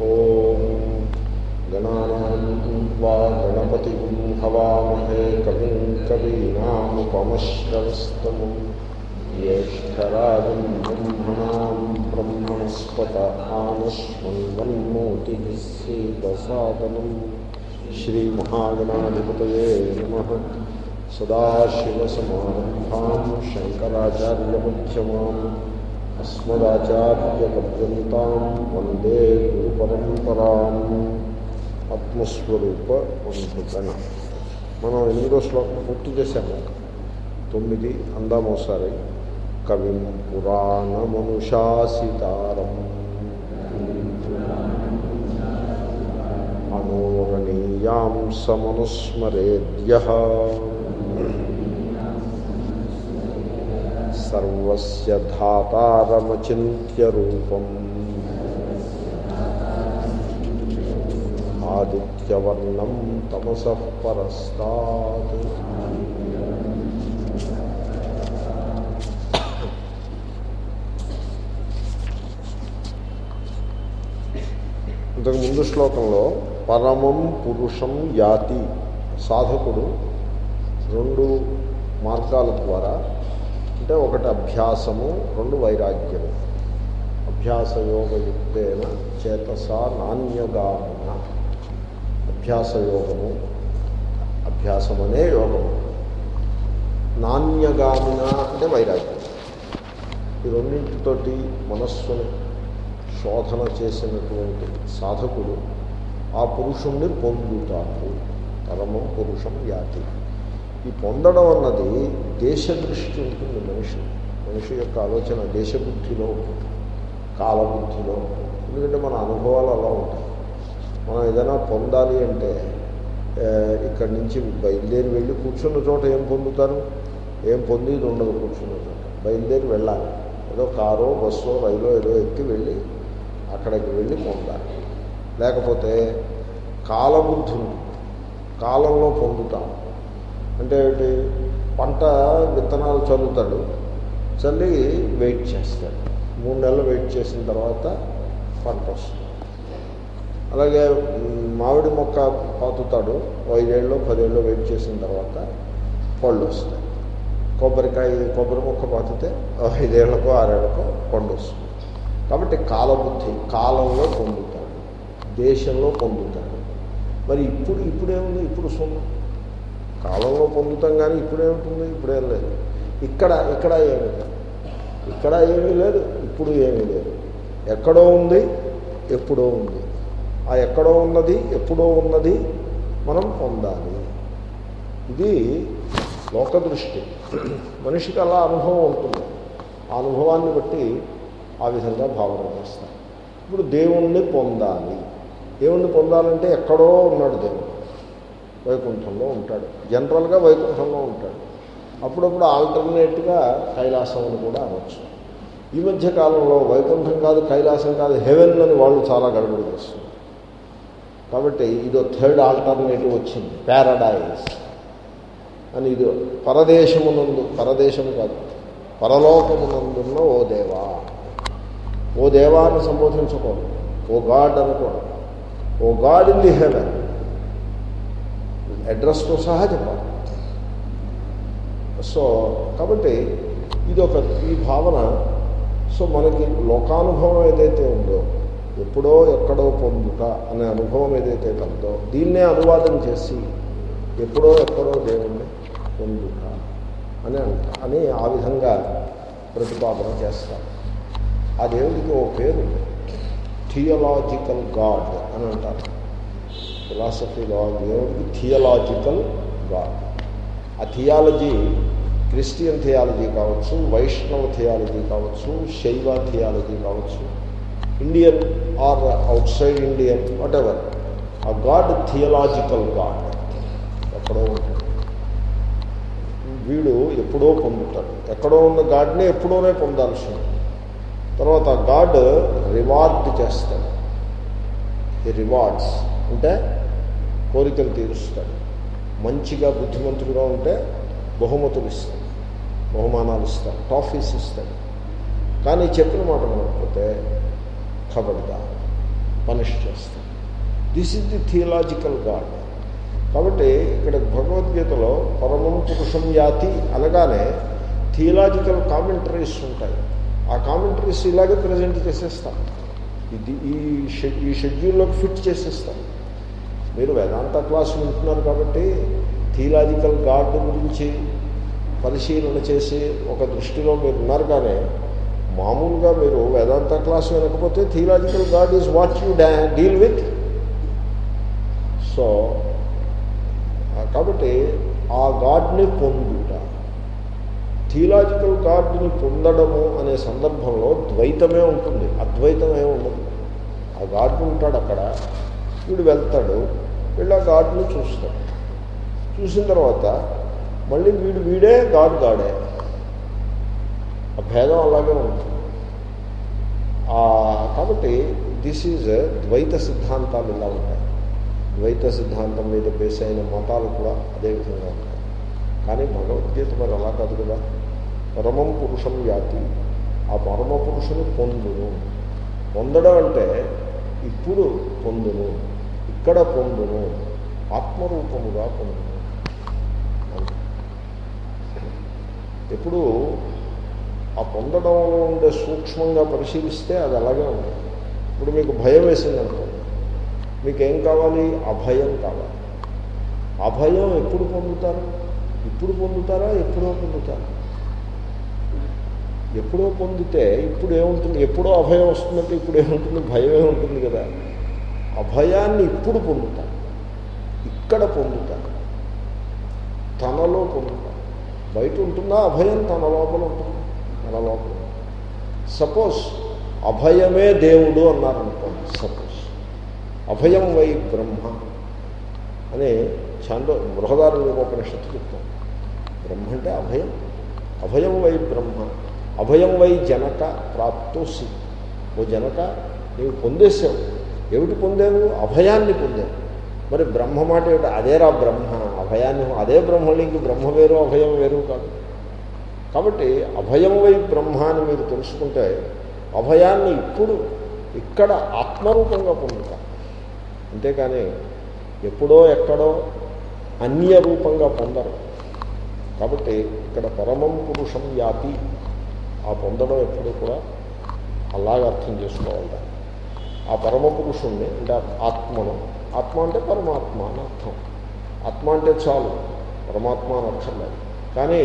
ॐ गणानां वा हवामहे कवि कवीनापमश्रवस्त ज्येष्ठराज ब्रह्मणा ब्रह्मणस्पत आनश्वन्वन्मोतिः श्रीमहागणाधिपत नम। सदाशिवसम सदाशिवसमारम्भां అస్మదాచార్యపర్యంతం వందే గురు గురుపరంపరాం. ఆత్మస్వరూప వంశన మనం ఎనిమిదో శ్లోకం పూర్తి చేశాము? తొమ్మిది అందామోసారి. కవిం పురాణమనుశాసితారం అనోరణీయాం సమనుస్మరేద్య సర్వస్య ధాతారమచింత్య రూపం. ఆదిత్యవర్ణం తమస పరస్తాత్. ఇంతకు ముందు శ్లోకంలో పరమం పురుషం యాతి సాధకుడు రెండు మార్గాల ద్వారా అంటే ఒకటి అభ్యాసము రెండు వైరాగ్యము. అభ్యాసయోగయుక్తేన చేతస నాణ్యగామున అభ్యాసయోగము అభ్యాసం అనే యోగము. నాణ్యగామిన అంటే వైరాగ్యం. ఈ రెండింటితోటి మనస్సును శోధన చేసినటువంటి సాధకుడు ఆ పురుషుణ్ణి పొందుతాడు. పరమం పురుషం యాతి. ఈ పొందడం అన్నది దేశదృష్టి ఉంటుంది మనిషి. మనిషి యొక్క ఆలోచన దేశబుద్ధిలో కాలబుద్ధిలో ఎందుకంటే మన అనుభవాలు అలా ఉంటాయి. మనం ఏదైనా పొందాలి అంటే ఇక్కడి నుంచి బయలుదేరి వెళ్ళి కూర్చున్న చోట ఏం పొందుతారు? ఏం పొందేది ఉండదు కూర్చున్న చోట. బయలుదేరి వెళ్ళాలి. ఏదో కారో బస్సో రైలో ఏదో ఎక్కి వెళ్ళి అక్కడికి వెళ్ళి పొందాలి. లేకపోతే కాలబుద్ధి ఉంటుంది. కాలంలో పొందుతాం. అంటే ఏమిటి పంట విత్తనాలు చల్లుతాడు చల్లి వెయిట్ చేస్తాడు. మూడు నెలలు వెయిట్ చేసిన తర్వాత పంట వస్తుంది. అలాగే మామిడి మొక్క పాతుతాడు ఐదేళ్ళు పదేళ్ళు వెయిట్ చేసిన తర్వాత పళ్ళు వస్తాయి కొబ్బరికాయ కొబ్బరి మొక్క పాతితే ఐదేళ్ళకో ఆరేళ్ళకో పండు వస్తుంది. కాబట్టి కాలబుద్ధి కాలంలో పొందుతాడు దేశంలో పొందుతాడు. మరి ఇప్పుడు ఇప్పుడేముంది? ఇప్పుడు సున్నా కాలంలో పొందుతాం కానీ ఇప్పుడేముంటుంది ఇప్పుడేం లేదు. ఇక్కడ ఇక్కడ ఏమీ లేదు. ఇక్కడ ఏమీ లేదు ఇప్పుడు ఏమీ లేదు. ఎక్కడో ఉంది ఎప్పుడో ఉంది. ఆ ఎక్కడో ఉన్నది ఎప్పుడో ఉన్నది మనం పొందాలి. ఇది లోకదృష్టి. మనిషికి అలా అనుభవం ఉంటుంది. ఆ అనుభవాన్ని బట్టి ఆ విధంగా భావన చేస్తాం ఇప్పుడు దేవుణ్ణి పొందాలి. దేవుణ్ణి పొందాలంటే ఎక్కడో ఉన్నాడు దేవుడు. వైకుంఠంలో ఉంటాడు. జనరల్గా వైకుంఠంలో ఉంటాడు. అప్పుడప్పుడు ఆల్టర్నేట్గా కైలాసం అని కూడా అనొచ్చు. ఈ మధ్య కాలంలో వైకుంఠం కాదు కైలాసం కాదు హెవెన్ అని వాళ్ళు చాలా గడబడి చేస్తున్నారు. కాబట్టి ఇదో థర్డ్ ఆల్టర్నేటివ్ వచ్చింది ప్యారడైజ్ అని ఇది పరదేశమునందు పరదేశము కాదు పరలోకమునందున్న ఓ దేవా. ఓ దేవాన్ని సంబోధించకూడదు. ఓ గాడ్ అనుకోవడం. Oh God in the heaven. అడ్రస్తో సహా చెప్పాలి. సో కాబట్టి ఇది ఒక ఈ భావన. సో మనకి లోకానుభవం ఏదైతే ఉందో ఎప్పుడో ఎక్కడో పొందుట అనే అనుభవం ఏదైతే కలదో దీన్నే అనువాదం చేసి ఎప్పుడో ఎక్కడో దేవుణ్ణి పొందుట అని అంట అని ఆ విధంగా ప్రతిపాదన చేస్తారు. ఆ దేవుడికి ఓ పేరు థియలాజికల్ గాడ్ అని అంటారు. ఫిలాసఫీలో దేవుడికి థియలాజికల్ గాడ్ ఆ థియాలజీ క్రిస్టియన్ థియాలజీ కావచ్చు వైష్ణవ థియాలజీ కావచ్చు శైవ థియాలజీ కావచ్చు Indian or outside Indian whatever ఆ గాడ్ థియలాజికల్ గాడ్ ఎక్కడో వీడు ఎప్పుడో పొందుతాడు. ఎక్కడో ఉన్న గాడ్నే ఎప్పుడోనే పొందాల్సి తర్వాత గాడ్ రివార్డ్ చేస్తాడు. ఈ రివార్డ్స్ అంటే కోరికలు తీరుస్తాడు. మంచిగా బుద్ధిమంతుడుగా ఉంటే బహుమతులు ఇస్తాడు. బహుమానాలు ఇస్తాడు. టాఫీస్ ఇస్తాడు. కానీ చెప్పిన మాట మనకపోతే కబడ్దా పనిష్ చేస్తాడు. This is the theological god కాబట్టి ఇక్కడ భగవద్గీతలో పరమం పురుషం యాతి అనగానే థియలాజికల్ కామెంటరీస్ ఉంటాయి. ఆ కామెంటరీస్ ఇలాగే ప్రజెంట్ చేసేస్తాం. ఇది ఈ షెడ్ ఈ షెడ్యూల్లోకి ఫిట్ చేసేస్తాం. మీరు వేదాంత క్లాస్ వింటున్నారు కాబట్టి థియలాజికల్ గాడ్ గురించి పరిశీలన చేసి ఒక దృష్టిలో మీరు ఉన్నారు కానీ మామూలుగా మీరు వేదాంత క్లాస్ వినకపోతే theological god is what you deal with. So కాబట్టి ఆ గాడ్ని పొందుట. థియలాజికల్ గాడ్ని పొందడము అనే సందర్భంలో ద్వైతమే ఉంటుంది అద్వైతమే ఉండదు. ఆ గాడ్ ఉంటాడు అక్కడ వీడు వెళ్తాడు వీళ్ళు ఆ గాడ్ని చూస్తాడు చూసిన తర్వాత మళ్ళీ వీడు వీడే గాడ్ గాడే. ఆ భేదం అలాగే ఉంటుంది కాబట్టి దిస్ ఈజ్ ద్వైత సిద్ధాంతాలు ఇలా ఉంటాయి. ద్వైత సిద్ధాంతం మీద బేస్ అయిన మతాలు కూడా అదేవిధంగా ఉంటాయి. కానీ భగవద్గీత మరి అలా కాదు కదా? పరమం పురుషం వ్యాతి ఆ పరమ పురుషుని పొందును. పొందడం అంటే ఇప్పుడు పొందును. ఇక్కడ పొందును. ఆత్మరూపముగా పొందును. ఎప్పుడు ఆ పొందడంలో ఉండే సూక్ష్మంగా పరిశీలిస్తే అది అలాగే ఉంది ఇప్పుడు మీకు భయం వేసింది అనుకోండి మీకేం కావాలి? అభయం కావాలి. అభయం ఎప్పుడు పొందుతారు? ఇప్పుడు పొందుతారా? ఎప్పుడో పొందుతారా? ఎప్పుడో పొందితే ఇప్పుడు ఏముంటుంది? ఎప్పుడో అభయం వస్తుందంటే ఇప్పుడు ఏముంటుంది? భయమే ఉంటుంది కదా. అభయాన్ని ఇప్పుడు పొందుతారు. ఇక్కడ పొందుతారు. తనలో పొందుతారు. బయట ఉంటుందా అభయం? తన లోపల ఉంటుంది. తన లోపల సపోజ్ అభయమే దేవుడు అన్నారనుకోండి సపోజ్. అభయం వై బ్రహ్మ అని చాందో బృహదారు ఉపనిషత్తు చెప్తాం. బ్రహ్మ అంటే అభయం. అభయం వై బ్రహ్మ. అభయం వై జనక ప్రాప్తోసి. ఓ జనక నీవు పొందేసావు ఏమిటి పొందావు? అభయాన్ని పొందావు. మరి బ్రహ్మ మాట ఏమిటి? అదేరా బ్రహ్మ అభయాన్ని అదే బ్రహ్మలు ఇంక బ్రహ్మ వేరు అభయం వేరు కాదు. కాబట్టి అభయం వై బ్రహ్మ అని మీరు తెలుసుకుంటే అభయాన్ని ఇప్పుడు ఇక్కడ ఆత్మరూపంగా పొందుతారు అంతేకాని ఎప్పుడో ఎక్కడో అన్య రూపంగా పొందరు. కాబట్టి ఇక్కడ పరమం పురుషం వ్యాపి ఆ పొందడం ఎప్పుడు కూడా అలాగ అర్థం చేసుకోవాలి ఆ పరమ పురుషుణ్ణి అంటే ఆత్మను. ఆత్మ అంటే పరమాత్మ అని అర్థం. ఆత్మ అంటే చాలు. పరమాత్మ అని అర్థం లేదు. కానీ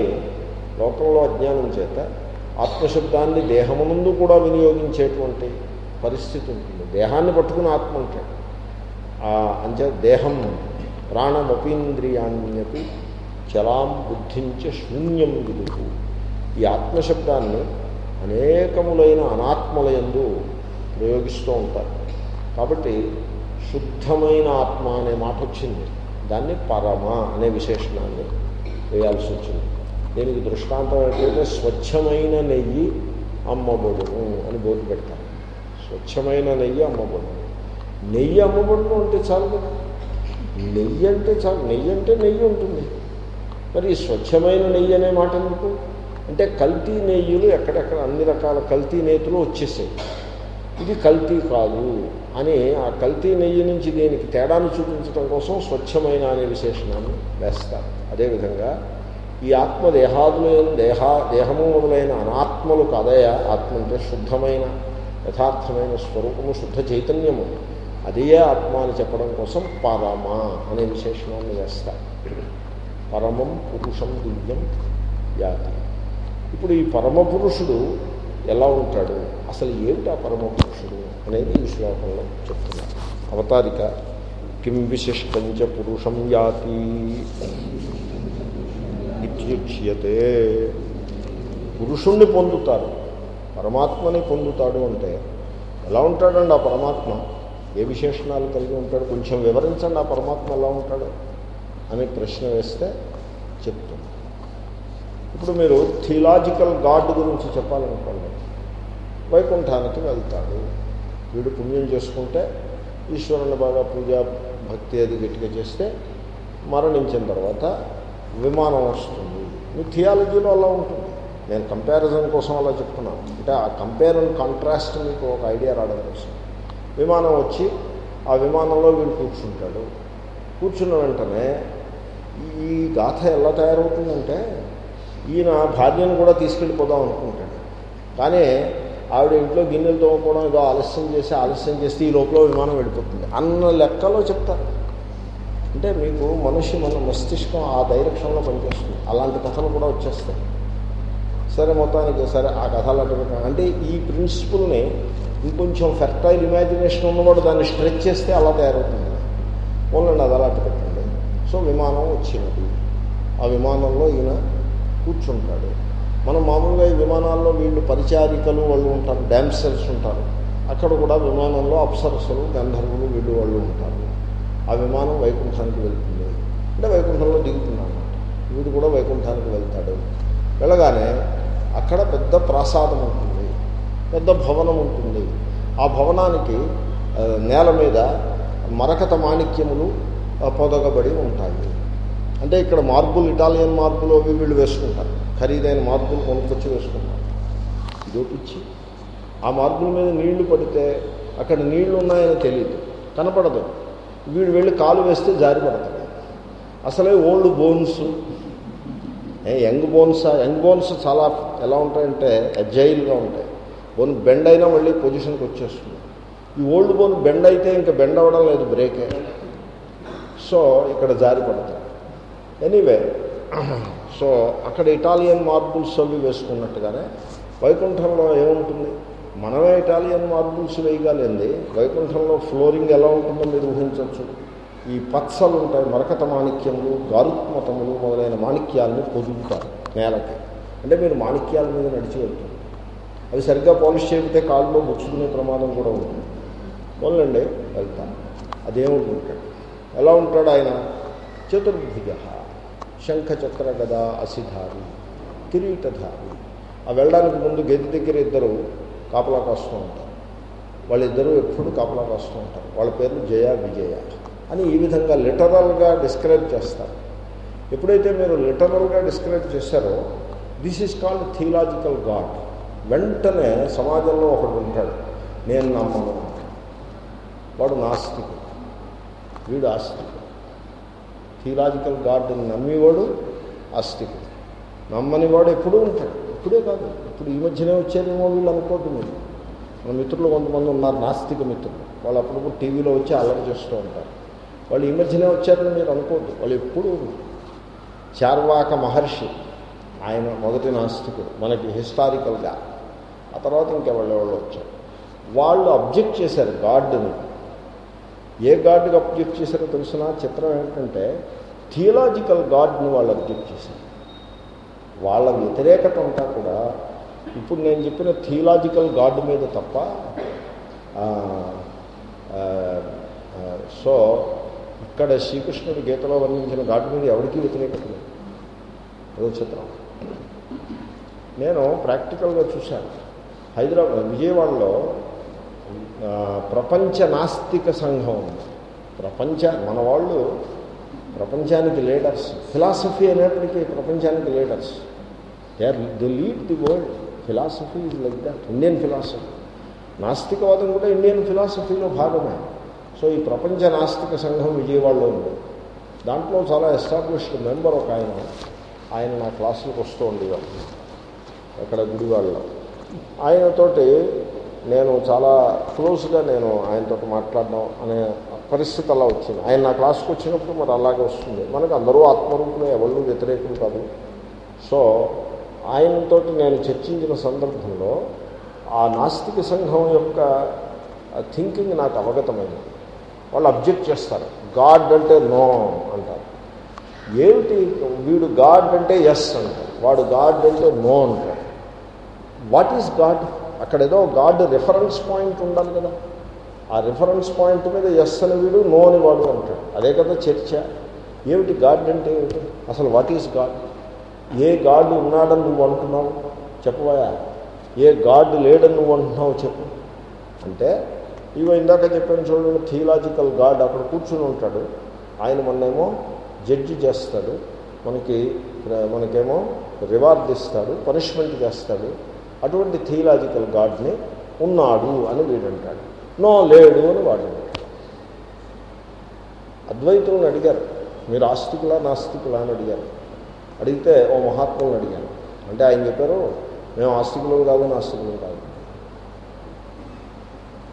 లోకంలో అజ్ఞానం చేత ఆత్మశబ్దాన్ని దేహమునందు కూడా వినియోగించేటువంటి పరిస్థితి ఉంటుంది. దేహాన్ని పట్టుకుని ఆత్మ అంటే. దేహం ప్రాణమపీంద్రియాణ్యపి చలాం బుద్ధించ శూన్యం విలుపు ఈ ఆత్మశబ్దాన్ని అనేకములైన అనాత్మలయందు ప్రయోగిస్తూ ఉంటారు. కాబట్టి శుద్ధమైన ఆత్మ అనే మాట వచ్చింది. దాన్ని పరమ అనే విశేషణాన్ని వేయాల్సి వచ్చింది. దీనికి దృష్టాంతం ఏంటంటే స్వచ్ఛమైన నెయ్యి అమ్మబడును అని బోర్డు పెడతారు. స్వచ్ఛమైన నెయ్యి అమ్మబడును. నెయ్యి అమ్మబడును అంటే చాలు కదా. నెయ్యి అంటే చాలు. నెయ్యి అంటే నెయ్యి ఉంటుంది. మరి స్వచ్ఛమైన నెయ్యి అనే మాట ఎందుకు? అంటే కల్తీ నెయ్యిలు ఎక్కడెక్కడ అన్ని రకాల కల్తీ నేతులు వచ్చేసాయి. ఇది కల్తీ కాదు అని ఆ కల్తీ నెయ్యి నుంచి దీనికి తేడాను చూపించడం కోసం స్వచ్ఛమైన అనే విశేషణాన్ని వేస్తారు. అదేవిధంగా ఈ ఆత్మ దేహాదులు దేహ దేహము మొదలైన అనాత్మలు కాదయా ఆత్మ అంటే శుద్ధమైన యథార్థమైన స్వరూపము శుద్ధ చైతన్యము. అదే ఆత్మ అని చెప్పడం కోసం పరమ అనే విశేషణాన్ని వేస్తారు. పరమం పురుషం దివ్యం జాతి ఇప్పుడు ఈ పరమ పురుషుడు ఎలా ఉంటాడు? అసలు ఏమిటి ఆ పరమ అనేది ఈ శ్లోకంలో చెప్తున్నారు అవతారిక కిం విశిష్టంచ పురుషం యాతి ఇత్యుచ్యతే. పురుషుణ్ణి పొందుతారు పరమాత్మని పొందుతాడు అంటే ఎలా ఉంటాడండి ఆ పరమాత్మ? ఏ విశేషణాలు కలిగి ఉంటాడు? కొంచెం వివరించండి ఆ పరమాత్మ ఎలా ఉంటాడు అనే ప్రశ్న వేస్తే చెప్తుంది ఇప్పుడు మీరు థియలాజికల్ గాడ్ గురించి చెప్పాలనుకోండి. వైకుంఠానికి వెళ్తాడు. వీడు పుణ్యం చేసుకుంటే ఈశ్వరుని బాగా పూజ భక్తి అది గట్టిగా చేస్తే మరణించిన తర్వాత విమానం వస్తుంది. మీ థియాలజీలో అలా ఉంటుంది. నేను కంపారిజన్ కోసం అలా చెప్తున్నాను. అంటే ఆ కంపేర్ అండ్ కాంట్రాస్ట్ మీకు ఒక ఐడియా రావడం కోసం. విమానం వచ్చి ఆ విమానంలో వీడు కూర్చుంటాడు. కూర్చున్న వెంటనే ఈ గాథ ఎలా తయారవుతుందంటే ఈయన భార్యను కూడా తీసుకెళ్ళిపోదాం అనుకుంటాడు. కానీ ఆవిడ ఇంట్లో గిన్నెలు తోముకోవడం ఏదో ఆలస్యం చేసి ఆలస్యం చేస్తే ఈ లోపల విమానం వెళ్ళిపోతుంది. అన్న లెక్కలో చెప్తారు. అంటే మీకు మనిషి మన మస్తిష్కం ఆ డైరెక్షన్లో పనిచేస్తుంది. అలాంటి కథలు కూడా వచ్చేస్తాయి. సరే మొత్తానికి సరే ఆ కథలు అటు అంటే ఈ ప్రిన్సిపుల్ని ఇంకొంచెం ఫెర్టైల్ ఇమాజినేషన్ ఉన్నవాడు దాన్ని స్ట్రెచ్ చేస్తే అలా తయారవుతుంది. ఓన్లండి అది అలా అట్టు పెట్టండి సో విమానం వచ్చినది. ఆ విమానంలో ఈయన కూర్చుంటాడు. మనం మామూలుగా ఈ విమానాల్లో వీళ్ళు పరిచారికలు వాళ్ళు ఉంటారు డ్యాన్సర్స్ ఉంటారు. అక్కడ కూడా విమానంలో అప్సరసలు గంధర్వులు వీళ్ళు వాళ్ళు ఉంటారు. ఆ విమానం వైకుంఠానికి వెళ్తుంది. అంటే వైకుంఠంలో దిగుతున్నాడు వీడు కూడా వైకుంఠానికి వెళ్తాడు. వెళ్ళగానే అక్కడ పెద్ద ప్రాసాదం ఉంటుంది. పెద్ద భవనం ఉంటుంది. ఆ భవనానికి నేల మీద మరకత మాణిక్యములు పొదగబడి ఉంటాయి. అంటే ఇక్కడ మార్పులు ఇటాలియన్ మార్బుల్ అవి వీళ్ళు వేసుకుంటారు. ఖరీదైన మార్పులు కొనుక్కొచ్చి వేసుకుంటారు. ఇదో ఆ మార్బుల్ మీద నీళ్ళు పడితే అక్కడ నీళ్ళు ఉన్నాయని తెలియదు కనపడదు. వీడు వెళ్ళి కాలు వేస్తే జారి పడతాడు. అసలే old bones. Young bones young bones చాలా ఎలా ఉంటాయంటే అజైల్గా ఉంటాయి. బోన్ బెండ్ అయినా మళ్ళీ పొజిషన్కి వచ్చేస్తుంది. ఈ ఓల్డ్ బోన్ బెండ్ అయితే ఇంకా బెండ్ అవ్వడం లేదు బ్రేకే. సో ఇక్కడ జారి పడతాయి ఎనీవే సో అక్కడ ఇటాలియన్ మార్బుల్స్ అవి వేసుకున్నట్టుగానే వైకుంఠంలో ఏముంటుంది? మనమే ఇటాలియన్ మార్బుల్స్ వేయగలింది వైకుంఠంలో ఫ్లోరింగ్ ఎలా ఉంటుందో మీరు ఊహించవచ్చు. ఈ పచ్చలు ఉంటాయి మరకత మాణిక్యములు గారుత్మతములు మొదలైన మాణిక్యాలను పొదుగుతారు నేలకి. అంటే మీరు మాణిక్యాల మీద నడిచి వెళ్తుంది. అవి సరిగ్గా పాలిష్ చేయకపోతే కాళ్ళలో ముచ్చుకునే ప్రమాదం కూడా ఉంటుంది. పోలండి వెళ్తాను అదేముంటుంటాడు ఎలా ఉంటాడు ఆయన? చతుర్భుజ శంఖచక్ర గదా అసిధారి కిరీటధారి. ఆ వెళ్ళడానికి ముందు గది దగ్గర ఇద్దరు కాపలా కాస్తూ ఉంటారు. వాళ్ళిద్దరూ ఎప్పుడు కాపలా కాస్తూ ఉంటారు. వాళ్ళ పేర్లు జయ విజయ అని ఈ విధంగా లిటరల్గా డిస్క్రైబ్ చేస్తారు. ఎప్పుడైతే మీరు లిటరల్గా డిస్క్రైబ్ చేశారో this is called theological god. వెంటనే సమాజంలో ఒకడు ఉంటాడు. నేను నమ్మను. వాడు నాస్తికుడు. వీడు ఆస్తికుడు థియలాజికల్ గాడ్ని నమ్మేవాడు ఆస్తికుడు. నమ్మని వాడు ఎప్పుడూ ఉంటాడు. ఇప్పుడే కాదు. ఇప్పుడు ఈ మధ్యనే వచ్చారేమో వీళ్ళు అనుకోవద్దు మీరు మన మిత్రులు కొంతమంది ఉన్నారు నాస్తిక మిత్రులు. వాళ్ళు అప్పుడప్పుడు టీవీలో వచ్చి అల్లరి చేస్తూ ఉంటారు. వాళ్ళు ఈ మధ్యనే వచ్చారని మీరు అనుకోవద్దు వాళ్ళు ఎప్పుడూ చార్వాక మహర్షి ఆయన మొదటి నాస్తికుడు మనకి హిస్టారికల్గా ఆ తర్వాత ఇంకెవాళ్ళు వచ్చారు. వాళ్ళు అబ్జెక్ట్ చేశారు గాడ్ని ఏ గాడ్కి అబ్జెక్ట్ చేశారో తెలిసిన? చిత్రం ఏంటంటే థియలాజికల్ గాడ్ని వాళ్ళు అబ్జెక్ట్ చేశారు. వాళ్ళ వ్యతిరేకత అంతా కూడా ఇప్పుడు నేను చెప్పిన థియలాజికల్ గాడ్ మీద తప్ప సో ఇక్కడ శ్రీకృష్ణుడు గీతలో వర్ణించిన గాడ్ మీద ఎవరికీ వ్యతిరేకత లేదు. అదో చిత్రం. నేను ప్రాక్టికల్గా చూశాను. హైదరాబాద్ విజయవాడలో ప్రపంచ నాస్తిక సంఘం. ఉంది ప్రపంచ మన వాళ్ళు ప్రపంచానికి లీడర్స్ ఫిలాసఫీ అనేప్పటికీ ప్రపంచానికి leaders they are the lead the world philosophy is like that Indian philosophy నాస్తికవాదం కూడా ఇండియన్ ఫిలాసఫీలో భాగమే. సో ఈ ప్రపంచ నాస్తిక సంఘం విజయవాడలో ఉంది. దాంట్లో చాలా ఎస్టాబ్లిష్డ్ మెంబర్ ఒక ఆయన. ఆయన నా క్లాసులకు వస్తూ ఉండేవాళ్ళు అక్కడ గుడివాడలో. ఆయనతోటి నేను చాలా క్లోజ్గా నేను ఆయనతో మాట్లాడడం అనే పరిస్థితి అలా వచ్చింది. ఆయన నా క్లాస్కి వచ్చినప్పుడు మరి అలాగే వస్తుంది. మనకు అందరూ ఆత్మరూపులు ఎవరు వ్యతిరేకులు కాదు. సో ఆయనతో నేను చర్చించిన సందర్భంలో ఆ నాస్తిక సంఘం యొక్క థింకింగ్ నాకు అవగతమైంది. వాళ్ళు అబ్జెక్ట్ చేస్తారు. గాడ్ అంటే నో అంటారు. ఏమిటి? వీడు గాడ్ అంటే ఎస్ అంటారు. వాడు గాడ్ అంటే నో అంటారు. What is god? అక్కడ ఏదో గాడ్ రిఫరెన్స్ పాయింట్ ఉండాలి కదా. ఆ రిఫరెన్స్ పాయింట్ మీద ఎస్ అని వీడు నో అని వాడు అంటాడు. అదే కదా చర్చ. ఏమిటి గాడ్ అంటే ఏమిటి? అసలు వాట్ ఈజ్ గాడ్ ఏ గాడ్ ఉన్నాడని నువ్వు అంటున్నావు? చెప్పవయా ఏ గాడ్ లేడని నువ్వు అంటున్నావు చెప్పు. అంటే ఇవో ఇందాక చెప్పాను చూడండి థియలాజికల్ గాడ్ అక్కడ కూర్చుని ఉంటాడు. ఆయన మొన్నేమో జడ్జి చేస్తాడు. మనకి మనకేమో రివార్డ్ ఇస్తాడు పనిష్మెంట్ చేస్తాడు. అటువంటి థియలాజికల్ గాడ్ని ఉన్నాడు అని వీడంటాడు. నో లేడు అని వాడు అద్వైతులను అడిగారు. మీరు ఆస్తికులా నాస్తికులా అని అడిగారు. అడిగితే ఓ మహాత్ములను అడిగాను అంటే ఆయన చెప్పారు మేము ఆస్తికులు కాదు నాస్తికులు కాదు.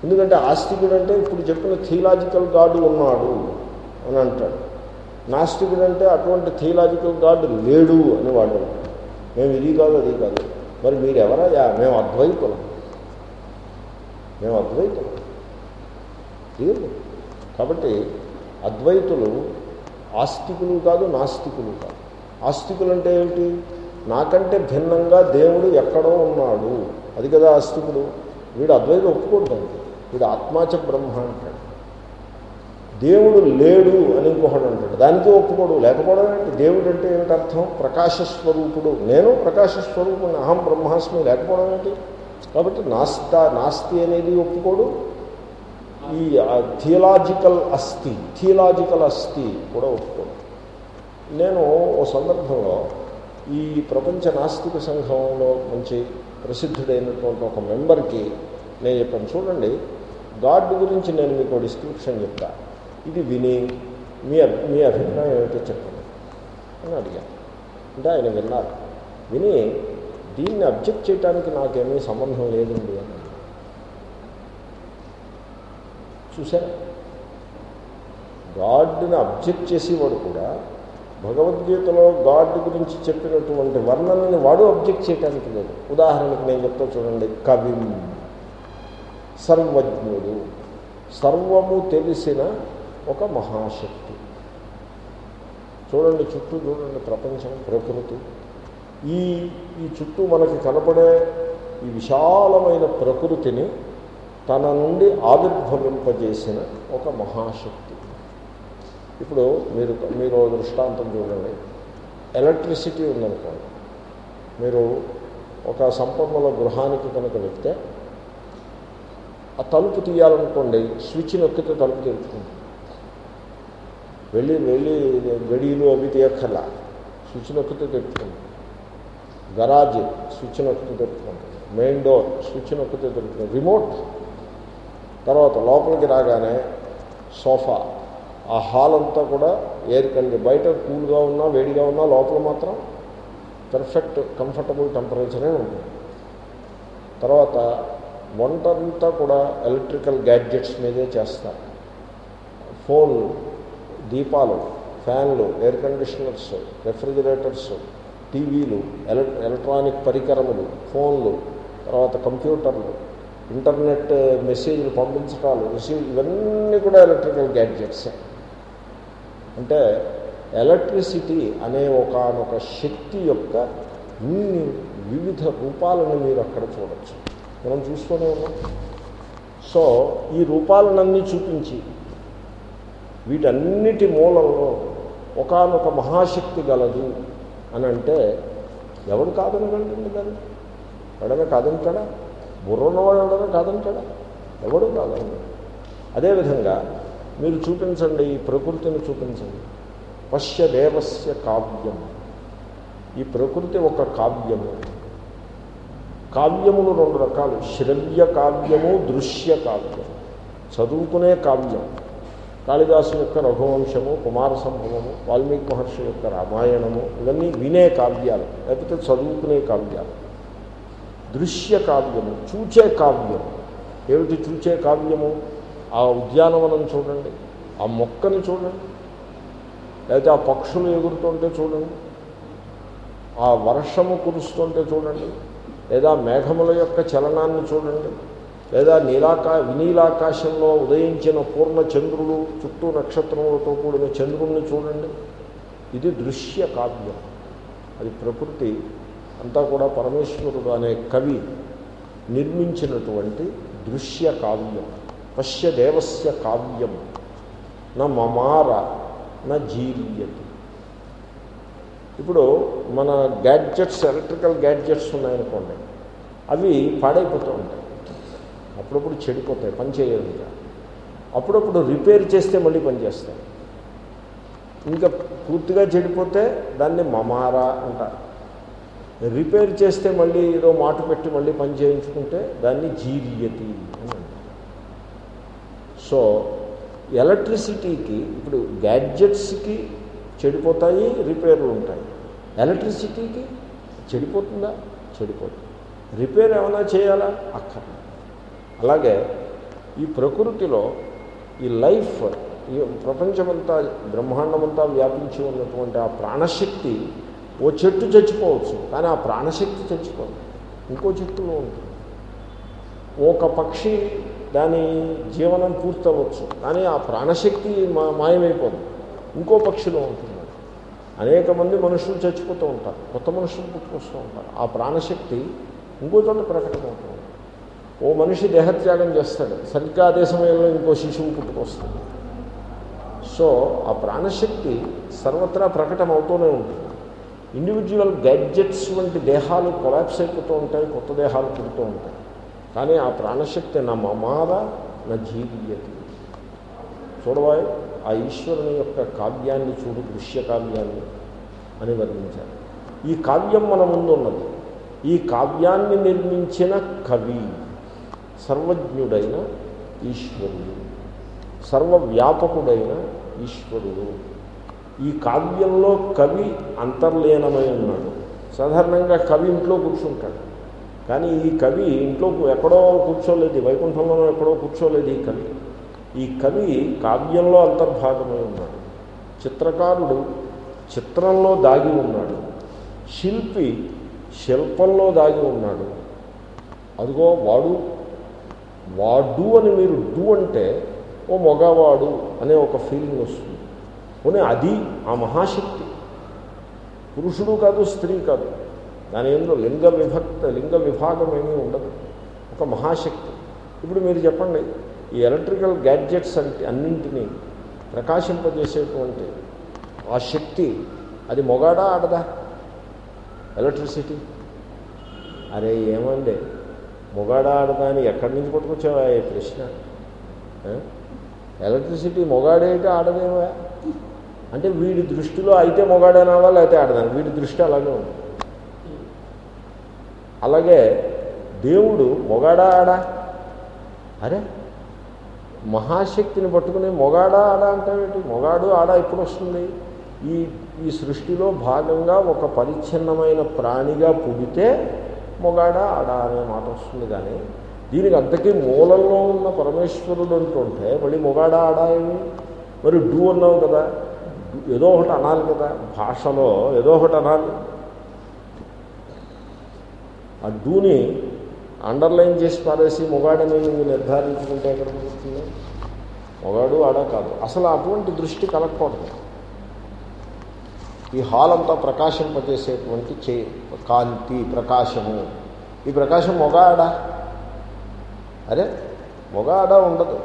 ఎందుకంటే ఆస్తికుడు అంటే ఇప్పుడు చెప్పిన థియలాజికల్ గాడ్ ఉన్నాడు అని అంటాడు. నాస్తికుడు అంటే అటువంటి థియలాజికల్ గాడ్ లేడు అని వాడు మేము ఇది కాదు అది కాదు. మరి మీరు ఎవరయ్యా మేము అద్వైతులం. మేము అద్వైతులం. కాబట్టి అద్వైతులు ఆస్తికులు కాదు నాస్తికులు కాదు. ఆస్తికులు అంటే ఏమిటి? నాకంటే భిన్నంగా దేవుడు ఎక్కడో ఉన్నాడు. అది కదా ఆస్తికుడు. వీడు అద్వైతం ఒప్పుకుంటాడు వీడు ఆత్మాచ బ్రహ్మ అంటాడు. దేవుడు లేడు అని ఇంకొకడు అంటాడు. దానికి ఒప్పుకోడు. లేకపోవడం ఏంటి? దేవుడు అంటే ఏమిటి అర్థం? ప్రకాశ స్వరూపుడు. నేను ప్రకాశస్వరూపుని అహం బ్రహ్మాస్మి లేకపోవడం ఏంటి? కాబట్టి నాస్త నాస్తి అనేది ఒప్పుకోడు. ఈ థియలాజికల్ అస్థి థియలాజికల్ అస్థి కూడా ఒప్పుకోడు. నేను ఓ సందర్భంలో ఈ ప్రపంచ నాస్తిక సంఘంలో మంచి ప్రసిద్ధుడైనటువంటి ఒక మెంబర్కి నేను చెప్పాను. చూడండి గాడ్ గురించి నేను మీకు డిస్క్రిప్షన్ చెప్తాను ఇది విని మీ అభి- మీ అభిప్రాయం ఏమిటో చెప్పండి. అని అడిగాను. అంటే ఆయన విన్నారు. విని దీన్ని అబ్జెక్ట్ చేయడానికి నాకేమీ సంబంధం లేదండి అని చూసారా గాడ్ని అబ్జెక్ట్ చేసేవాడు కూడా భగవద్గీతలో గాడ్ గురించి చెప్పినటువంటి వర్ణనని వాడు అబ్జెక్ట్ చేయడానికి లేదు. ఉదాహరణకు నేను చెప్తా చూడండి. కవిం సర్వజ్ఞుడు సర్వము తెలిసిన ఒక మహాశక్తి. చూడండి చుట్టూ చూడండి ప్రపంచం ప్రకృతి. ఈ ఈ చుట్టూ మనకి కనపడే ఈ విశాలమైన ప్రకృతిని తన నుండి ఆవిర్భవింపజేసిన ఒక మహాశక్తి. ఇప్పుడు మీరు మీరు దృష్టాంతం చూడండి. ఎలక్ట్రిసిటీ ఉందనుకోండి. మీరు ఒక సంపన్నుల గృహానికి కనుక వెళ్తే ఆ తలుపు తీయాలనుకోండి స్విచ్ నొక్కితే తలుపు తెరుచుకుంటుంది వెళ్ళి వెళ్ళి గడియలు అవి తీయక్కర్లా. స్విచ్ నొక్కితే తెరుచుకుంటుంది గరాజ్ స్విచ్ నొక్కితే తెరుచుకుంటుంది మెయిన్ డోర్ స్విచ్ నొక్కితే తెరుచుకుంటుంది రిమోట్. తర్వాత లోపలికి రాగానే సోఫా. ఆ హాల్ అంతా కూడా ఎయిర్ కండి బయట కూల్గా ఉన్నా వేడిగా ఉన్నా లోపల మాత్రం పర్ఫెక్ట్ కంఫర్టబుల్ టెంపరేచరే ఉంటుంది. తర్వాత వంట అంతా కూడా ఎలక్ట్రికల్ గ్యాడ్జెట్స్ మీదే చేస్తారు. ఫోన్ దీపాలు ఫ్యాన్లు ఎయిర్ కండిషనర్స్ రెఫ్రిజిరేటర్స్ టీవీలు ఎలక్ట్రానిక్ పరికరములు ఫోన్లు తర్వాత కంప్యూటర్లు ఇంటర్నెట్ eh, మెసేజ్లు పంపించడాలు రిసీవ్ ఇవన్నీ కూడా ఎలక్ట్రికల్ గ్యాడ్జెట్స్. అంటే ఎలక్ట్రిసిటీ అనే ఒకనొక శక్తి యొక్క ఇన్ని వివిధ రూపాలను మీరు అక్కడ చూడొచ్చు. మనం చూస్తూనే ఉన్నాం. సో ఈ రూపాలనన్నీ చూపించి వీటన్నిటి మూలంలో ఒకానొక మహాశక్తి గలదు అని అంటే ఎవడు కాదనగలండి దాన్ని? ఎవడన్నా కాదంటాడా? బుర్రన్నవాడు ఎవడన్నా కాదంటాడా? ఎవడు కాదండి? అదేవిధంగా మీరు చూపించండి ఈ ప్రకృతిని చూపించండి. పశ్య దేవస్య కావ్యం. ఈ ప్రకృతి ఒక కావ్యము. కావ్యములు రెండు రకాలు. శ్రవ్య కావ్యము దృశ్య కావ్యం. చదువుకునే కావ్యం. కాళిదాసు యొక్క రఘువంశము కుమార సంభవము వాల్మీకి మహర్షి యొక్క రామాయణము ఇవన్నీ వినే కావ్యాలు లేకపోతే చదువుకునే కావ్యాలు. దృశ్య కావ్యము చూచే కావ్యం ఏమిటి చూచే కావ్యము? ఆ ఉద్యానవనం చూడండి ఆ మొక్కని చూడండి లేకపోతే ఆ పక్షులు ఎగురుతుంటే చూడండి ఆ వర్షము కురుస్తుంటే చూడండి లేదా మేఘముల యొక్క చలనాన్ని చూడండి లేదా నీలాకా వినీలాకాశంలో ఉదయించిన పూర్ణ చంద్రుడు చుట్టూ నక్షత్రములతో కూడిన చంద్రుణ్ణి చూడండి. ఇది దృశ్య కావ్యం. అది ప్రకృతి అంతా కూడా పరమేశ్వరుడు అనే కవి నిర్మించినటువంటి దృశ్య కావ్యం. పశ్య దేవస్య కావ్యం. నా మమార నా జీర్యతి. ఇప్పుడు మన గ్యాడ్జెట్స్ ఎలక్ట్రికల్ గ్యాడ్జెట్స్ ఉన్నాయనుకోండి అవి పాడైపోతూ ఉంటాయి. అప్పుడప్పుడు చెడిపోతాయి పనిచేయదుగా అప్పుడప్పుడు రిపేర్ చేస్తే మళ్ళీ పనిచేస్తాయి ఇంకా పూర్తిగా చెడిపోతే దాన్ని మమారా అంటారు. రిపేర్ చేస్తే మళ్ళీ ఏదో మాట పెట్టి మళ్ళీ పని చేయించుకుంటే దాన్ని జీరియతి అని సో ఎలక్ట్రిసిటీకి ఇప్పుడు గ్యాడ్జెట్స్కి చెడిపోతాయి రిపేర్లు ఉంటాయి. ఎలక్ట్రిసిటీకి చెడిపోతుందా? చెడిపోతుంది. రిపేర్ ఏమైనా చేయాలా? అక్కర్లేదు. అలాగే ఈ ప్రకృతిలో ఈ లైఫ్ ఈ ప్రపంచమంతా బ్రహ్మాండమంతా వ్యాపించి ఉన్నటువంటి ఆ ప్రాణశక్తి ఓ చెట్టు చచ్చిపోవచ్చు. కానీ ఆ ప్రాణశక్తి చచ్చిపోదు. ఇంకో చెట్టులో ఉంటుంది. ఒక పక్షి దాని జీవనం పూర్తవచ్చు. కానీ ఆ ప్రాణశక్తి మా మాయమైపోదు. ఇంకో పక్షిలో ఉంటుంది. అనేక మంది మనుషులు చచ్చిపోతూ ఉంటారు. కొత్త మనుషులు పుట్టుకొస్తూ ఉంటారు. ఆ ప్రాణశక్తి ఇంకో చోట ప్రకటమవుతుంది. ఓ మనిషి దేహత్యాగం చేస్తాడు. సరిగ్గా అదే సమయంలో ఇంకో శిశువు పుట్టుకొస్తుంది సో ఆ ప్రాణశక్తి సర్వత్రా ప్రకటన అవుతూనే ఉంటుంది. ఇండివిజువల్ గ్యాడ్జెట్స్ వంటి దేహాలు కొలాప్స్ అయిపోతూ ఉంటాయి కొత్త దేహాలు పుడుతూ ఉంటాయి. కానీ ఆ ప్రాణశక్తి నా మమాద నా జీవియతి. చూడవాయి ఆ ఈశ్వరుని యొక్క కావ్యాన్ని చూడు దృశ్య కావ్యాన్ని అని వర్ణించారు. ఈ కావ్యం మన ముందు ఉన్నది. ఈ కావ్యాన్ని నిర్మించిన కవి సర్వజ్ఞుడైన ఈశ్వరుడు సర్వవ్యాపకుడైన ఈశ్వరుడు. ఈ కావ్యంలో కవి అంతర్లీనమై ఉన్నాడు. సాధారణంగా కవి ఇంట్లో కూర్చుంటాడు. కానీ ఈ కవి ఇంట్లో ఎక్కడో కూర్చోలేదు. వైకుంఠంలోనో ఎక్కడో కూర్చోలేదు ఈ కవి. ఈ కవి కావ్యంలో అంతర్భాగమై ఉన్నాడు. చిత్రకారుడు చిత్రంలో దాగి ఉన్నాడు. శిల్పి శిల్పంలో దాగి ఉన్నాడు. అదిగో వాడు వాడు అని మీరు డు అంటే ఓ మగవాడు అనే ఒక ఫీలింగ్ వస్తుంది. పోనీ అది ఆ మహాశక్తి. పురుషుడు కాదు స్త్రీ కాదు. దాని ఏందో లింగ విభక్త లింగ విభాగం ఏమీ ఉండదు. ఒక మహాశక్తి. ఇప్పుడు మీరు చెప్పండి ఈ ఎలక్ట్రికల్ గ్యాడ్జెట్స్ అంటే అన్నింటినీ ప్రకాశింపజేసేటువంటి ఆ శక్తి అది మొగాడా ఆడదా? ఎలక్ట్రిసిటీ? అరే ఏమండి? మొగాడ ఆడదా అని ఎక్కడి నుంచి పట్టుకొచ్చావా ఈ ప్రశ్న? ఎలక్ట్రిసిటీ మొగాడేటి ఆడదేమా? అంటే వీడి దృష్టిలో అయితే మొగాడేనావా లేకపోతే ఆడదాను. వీడి దృష్టి అలాగే ఉంది. అలాగే దేవుడు మొగాడా ఆడా? అరే మహాశక్తిని పట్టుకుని మొగాడా ఆడా అంటావేంటి మొగాడు ఆడ ఎప్పుడు వస్తుంది? ఈ ఈ సృష్టిలో భాగంగా ఒక పరిచ్ఛిన్నమైన ప్రాణిగా పుడితే మొగాడా ఆడా అనే మాట వస్తుంది కానీ దీనికి అంతకీ మూలంలో ఉన్న పరమేశ్వరుడు అంటుంటే మళ్ళీ మొగాడా ఆడా ఏమి? మరి డూ అన్నావు కదా. ఏదో ఒకటి అనాలి కదా. భాషలో ఏదో ఒకటి అనాలి. ఆ డూని అండర్లైన్ చేసి పారేసి మొగాడని నువ్వు నిర్ధారించుకుంటే ఎక్కడ కుదురుతుంది మొగాడు ఆడ కాదు. అసలు అటువంటి దృష్టి కలగకూడదు. ఈ హాల్ అంతా ప్రకాశింపజేసేటువంటి చే కాంతి ప్రకాశము. ఈ ప్రకాశం మొగ ఆడ అరే మొగ ఆడ ఉండదు.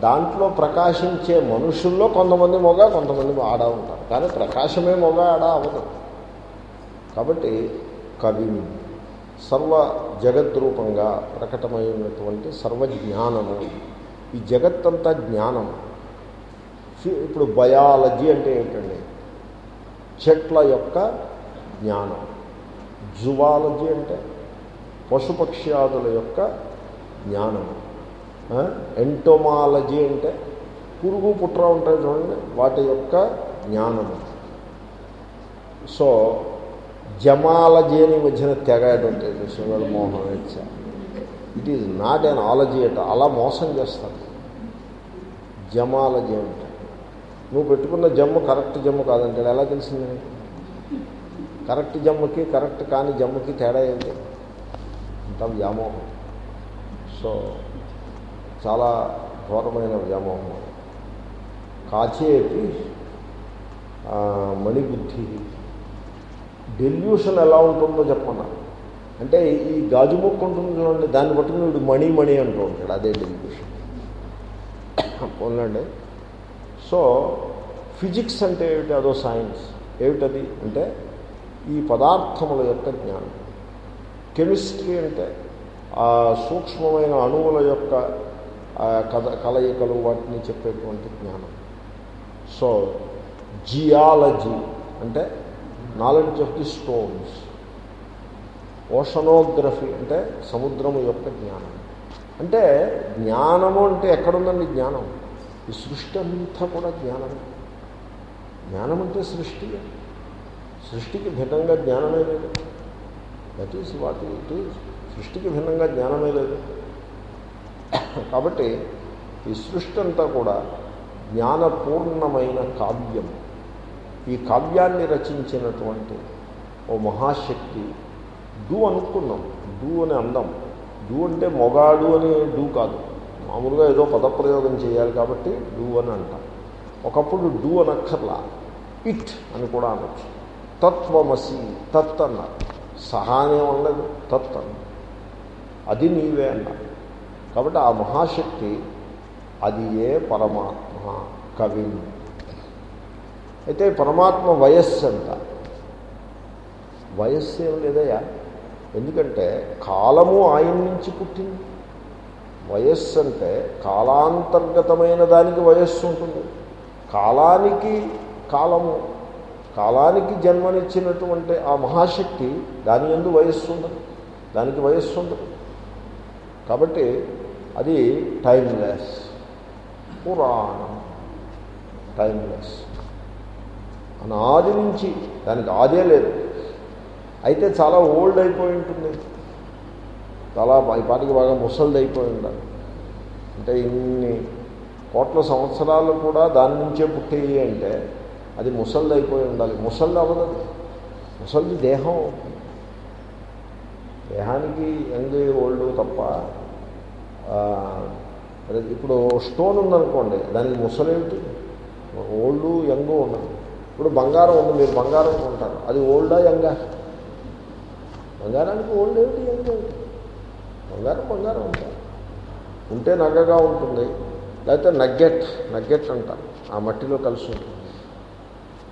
దాంట్లో ప్రకాశించే మనుషుల్లో కొంతమంది మొగ కొంతమంది ఆడ ఉంటారు. కానీ ప్రకాశమే మొగ ఆడ అవ్వదు. కాబట్టి కవి సర్వ జగద్రూపంగా ప్రకటమైనటువంటి సర్వ సర్వజ్ఞానము ఈ జగత్తంతా జ్ఞానం. ఇప్పుడు బయాలజీ అంటే ఏంటండి? చెట్ల యొక్క జ్ఞానం. జువాలజీ అంటే పశుపక్ష్యాదుల యొక్క జ్ఞానము ఎంటోమాలజీ అంటే పురుగు పుట్ర ఉంటాయి చూడండి వాటి యొక్క జ్ఞానము సో జమాలజీ అని మధ్యన తెగాడు ఉంటాయి చూసేవాళ్ళు మోహం it is not analogy అట అలా మోసం చేస్తారు. జమాలజీ అంటే నువ్వు పెట్టుకున్న జమ్ము కరెక్ట్ జమ్ము కాదంటాడు. ఎలా తెలిసింది కరెక్ట్ జమ్ముకి కరెక్ట్ కాని జమ్ముకి తేడా ఏంటి? అంత వ్యామోహం. సో చాలా ఘోరమైన వ్యామోహం. కాచేపి మణిబుద్ధి. డెల్యూషన్ ఎలా ఉంటుందో చెప్పన్నా అంటే ఈ గాజు ముక్క ఉంటుంది చూడండి దాన్ని పట్టుకుని వీడు మణి మణి అంటూ ఉంటాడు అదే డెల్యూషన్. పోలండి సో ఫిజిక్స్ అంటే ఏమిటి? అదో సైన్స్. ఏమిటది అంటే ఈ పదార్థముల యొక్క జ్ఞానం. కెమిస్ట్రీ అంటే ఆ సూక్ష్మమైన అణువుల యొక్క కథ కలయికలు వాటిని చెప్పేటువంటి జ్ఞానం. సో జియాలజీ అంటే knowledge of the stones oceanography అంటే సముద్రము యొక్క జ్ఞానం. అంటే జ్ఞానము అంటే ఎక్కడుందండి జ్ఞానం? ఈ సృష్టి అంతా కూడా జ్ఞానమే. జ్ఞానం అంటే సృష్టి. సృష్టికి భిన్నంగా జ్ఞానమే లేదు. That is what it is సృష్టికి భిన్నంగా జ్ఞానమే లేదు. కాబట్టి ఈ సృష్టి అంతా కూడా జ్ఞానపూర్ణమైన కావ్యం. ఈ కావ్యాన్ని రచించినటువంటి ఓ మహాశక్తి డూ అనుకున్నాం. డూ అని అందం. డూ అంటే మొగాడు అని డూ కాదు. మామూలుగా ఏదో పదప్రయోగం చేయాలి కాబట్టి డూ అని అంటాం. ఒకప్పుడు డూ అనక్కర్లా. ఇట్ అని కూడా అనొచ్చు. తత్వమసి తత్ అన్నారు సహా అనే ఉండదు తత్ అన్నారు అది నీవే అన్నారు కాబట్టి ఆ మహాశక్తి అది ఏ పరమాత్మ కవి. అయితే పరమాత్మ వయస్సు అంట. వయస్సు ఏం లేదయా ఎందుకంటే కాలము ఆయన నుంచి పుట్టింది. వయస్సు అంటే కాలాంతర్గతమైన దానికి వయస్సు ఉంటుంది. కాలానికి కాలము కాలానికి జన్మనిచ్చినటువంటి ఆ మహాశక్తి దాని ఎందు వయస్సు ఉండదు దానికి వయస్సు ఉండదు కాబట్టి అది టైమ్లెస్. పురాణం టైమ్లెస్. అనాది నుంచి దానికి ఆదే లేదు. అయితే చాలా ఓల్డ్ అయిపోయి ఉంటుంది. చాలా ఈ పాటికి బాగా ముసలిది అయిపోయి ఉండాలి అంటే ఇన్ని కోట్ల సంవత్సరాలు కూడా దాని నుంచే పుట్టేయి అంటే అది ముసలిది అయిపోయి ఉండాలి. ముసలిది అవ్వదు. ముసలిది దేహం. దేహానికి యంగ్ ఓల్డ్ తప్ప ఇప్పుడు స్టోన్ ఉందనుకోండి దానికి ముసలేమిటి? ఓల్డ్ యంగ్ ఉండదు ఇప్పుడు బంగారం ఉంది మీరు బంగారం కొంటారు. అది ఓల్డా యంగా? బంగారానికి ఓల్డ్ ఏమిటి యంగ్? ఏమిటి బంగారం బంగారం ఉంటారు ఉంటే నగగా ఉంటుంది. లేకపోతే నగ్గెట్ నగ్గెట్ అంటారు ఆ మట్టిలో కలిసి ఉంటుంది.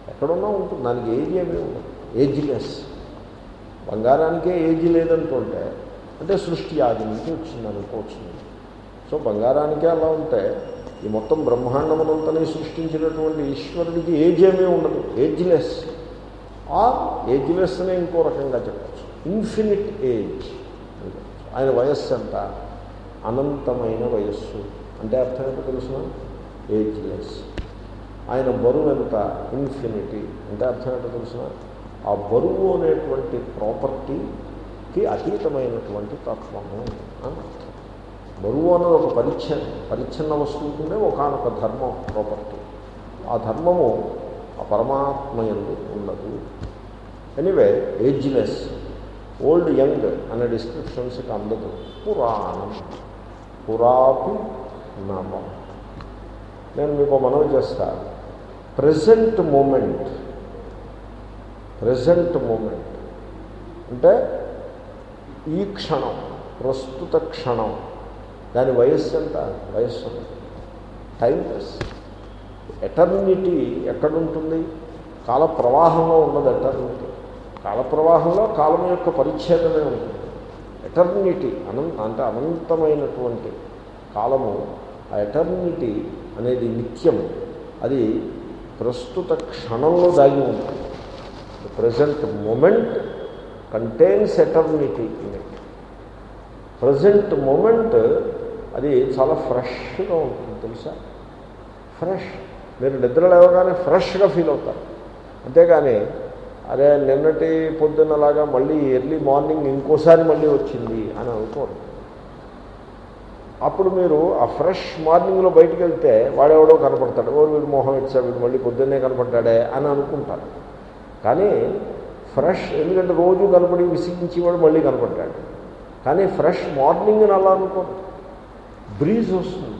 ఎక్కడున్నా ఉంటుంది. దానికి ఏజ్ ఏమీ ఉండదు. ఏజ్లెస్. బంగారానికే ఏజ్ లేదనుకుంటే అంటే సృష్టి ఆది నుంచి వచ్చింది అనుకోవచ్చు. సో బంగారానికే అలా ఉంటే ఈ మొత్తం బ్రహ్మాండమునంతని సృష్టించినటువంటి ఈశ్వరుడికి ఏజ్ ఏమీ ఉండదు. ఏజ్లెస్. ఆ ఏజ్లెస్ అనే ఇంకో రకంగా చెప్పచ్చు. Infinite age. ఆయన వయస్సు ఎంత? అనంతమైన వయస్సు. అంటే అర్థం ఏంటో తెలుసిన ఏజ్లెస్. ఆయన బరువు ఎంత? ఇన్ఫినిటీ. అంటే అర్థం ఏంటో తెలిసిన ఆ బరువు అనేటువంటి ప్రాపర్టీకి అతీతమైనటువంటి తత్వము. అని అర్థం బరువు అన్నది ఒక పరిచ్ఛన్న పరిచ్ఛిన్న వస్తువుకునే ఒకనొక ధర్మం ప్రాపర్టీ. ఆ ధర్మము ఆ పరమాత్మ ఎందు ఉండదు. Anyway ageless. ఓల్డ్ యంగ్ అనే డిస్క్రిప్షన్స్కి అందదు. పురాణం. పురాపు నవం నేను మీకు మనవి చేస్తా. Present moment. Present moment. అంటే ఈ క్షణం ప్రస్తుత క్షణం. దాని వయస్సు ఎంత? వయస్సు టైమ్లెస్. ఎటర్నిటీ ఎక్కడుంటుంది? కాల ప్రవాహంలో ఉండదు ఎటర్నిటీ? కాల ప్రవాహంలో కాలం యొక్క పరిచ్ఛేదమే ఉంటుంది. ఎటర్నిటీ అనంత అంటే అనంతమైనటువంటి కాలము ఆ ఎటర్నిటీ అనేది నిత్యం అది ప్రస్తుత క్షణంలో దాగి ఉంటుంది. Present moment contains eternity in present moment అది చాలా ఫ్రెష్గా ఉంటుంది తెలుసా? ఫ్రెష్ మీరు నిద్ర లేవగానే ఫ్రెష్గా ఫీల్ అవుతారు. అంతేగాని అదే నిన్నటి పొద్దున్నలాగా మళ్ళీ ఎర్లీ మార్నింగ్ ఇంకోసారి మళ్ళీ వచ్చింది అని అనుకోరు. అప్పుడు మీరు ఆ ఫ్రెష్ మార్నింగ్లో బయటికి వెళ్తే వాడెవడో కనపడతాడు. ఓ వీడు మొహం ఇచ్చా వీడు మళ్ళీ పొద్దున్నే కనపడ్డాడే అని అనుకుంటారు. కానీ ఫ్రెష్ ఎందుకంటే రోజు కనపడి విసిగించి వాడు మళ్ళీ కనపడ్డాడు. కానీ ఫ్రెష్ మార్నింగ్ అని అలా అనుకోరు. బ్రీజ్ వస్తుంది.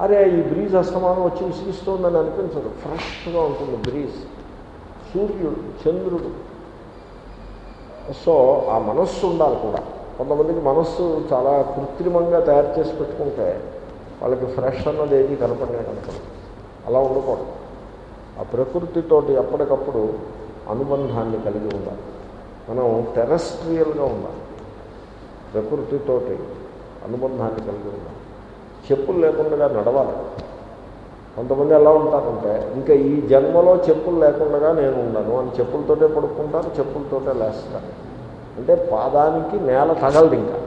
అరే ఈ బ్రీజ్ అస్తమానం వచ్చి విసిగిస్తుందని అనిపించదు. ఫ్రెష్గా ఉంటుంది బ్రీజ్. సూర్యుడు చంద్రుడు. సో ఆ మనస్సు ఉండాలి కూడా. కొంతమందికి మనస్సు చాలా కృత్రిమంగా తయారు చేసి పెట్టుకుంటే వాళ్ళకి ఫ్రెష్ అన్నది ఏది కనపడినా కనపడదు. అలా ఉండకూడదు. ఆ ప్రకృతితోటి ఎప్పటికప్పుడు అనుబంధాన్ని కలిగి ఉండాలి. మనం టెరస్ట్రియల్గా ఉండాలి. ప్రకృతితోటి అనుబంధాన్ని కలిగి ఉండాలి. చెప్పులు లేకుండా నడవాలి. కొంతమంది ఎలా ఉంటారంటే ఇంకా ఈ జన్మలో చెప్పులు లేకుండా నేను ఉండను అని చెప్పులతోటే పడుకుంటాను చెప్పులతోటే లేస్తాను అంటే పాదానికి నేల తగలదు ఇంకా.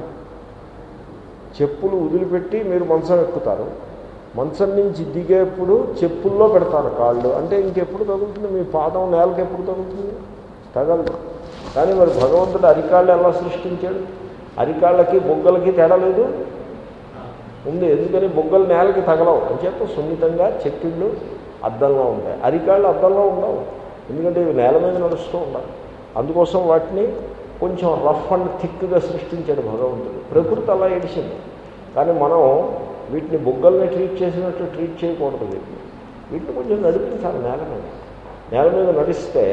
చెప్పులు వదిలిపెట్టి మీరు మంచం ఎక్కుతారు. మంచం నుంచి దిగేప్పుడు చెప్పుల్లో పెడతారు కాళ్ళు. అంటే ఇంకెప్పుడు తగులుతుంది? మీ పాదం నేలకి ఎప్పుడు తగులుతుంది? తగలదు. కానీ మరి భగవంతుడు అరికాళ్ళు ఎలా సృష్టించాడు? అరికాళ్ళకి బొగ్గలకి తేడా లేదు? ఉంది. ఎందుకని? బొగ్గలు నేలకి తగలవు. అంచేత సున్నితంగా చెక్కిళ్ళు అద్దంలో ఉంటాయి. అరికాళ్ళు అద్దంలో ఉండవు. ఎందుకంటే ఇవి నేల మీద నడుస్తూ ఉండాలి. అందుకోసం వాటిని కొంచెం రఫ్ అండ్ థిక్గా సృష్టించాడు భగవంతుడు. ప్రకృతి అలా ఏడిచింది. కానీ మనం వీటిని బొగ్గల్ని ట్రీట్ చేసినట్టు ట్రీట్ చేయకూడదు వీటిని. వీటిని కొంచెం నడిపించాలి నేల మీద. నేల మీద నడిస్తే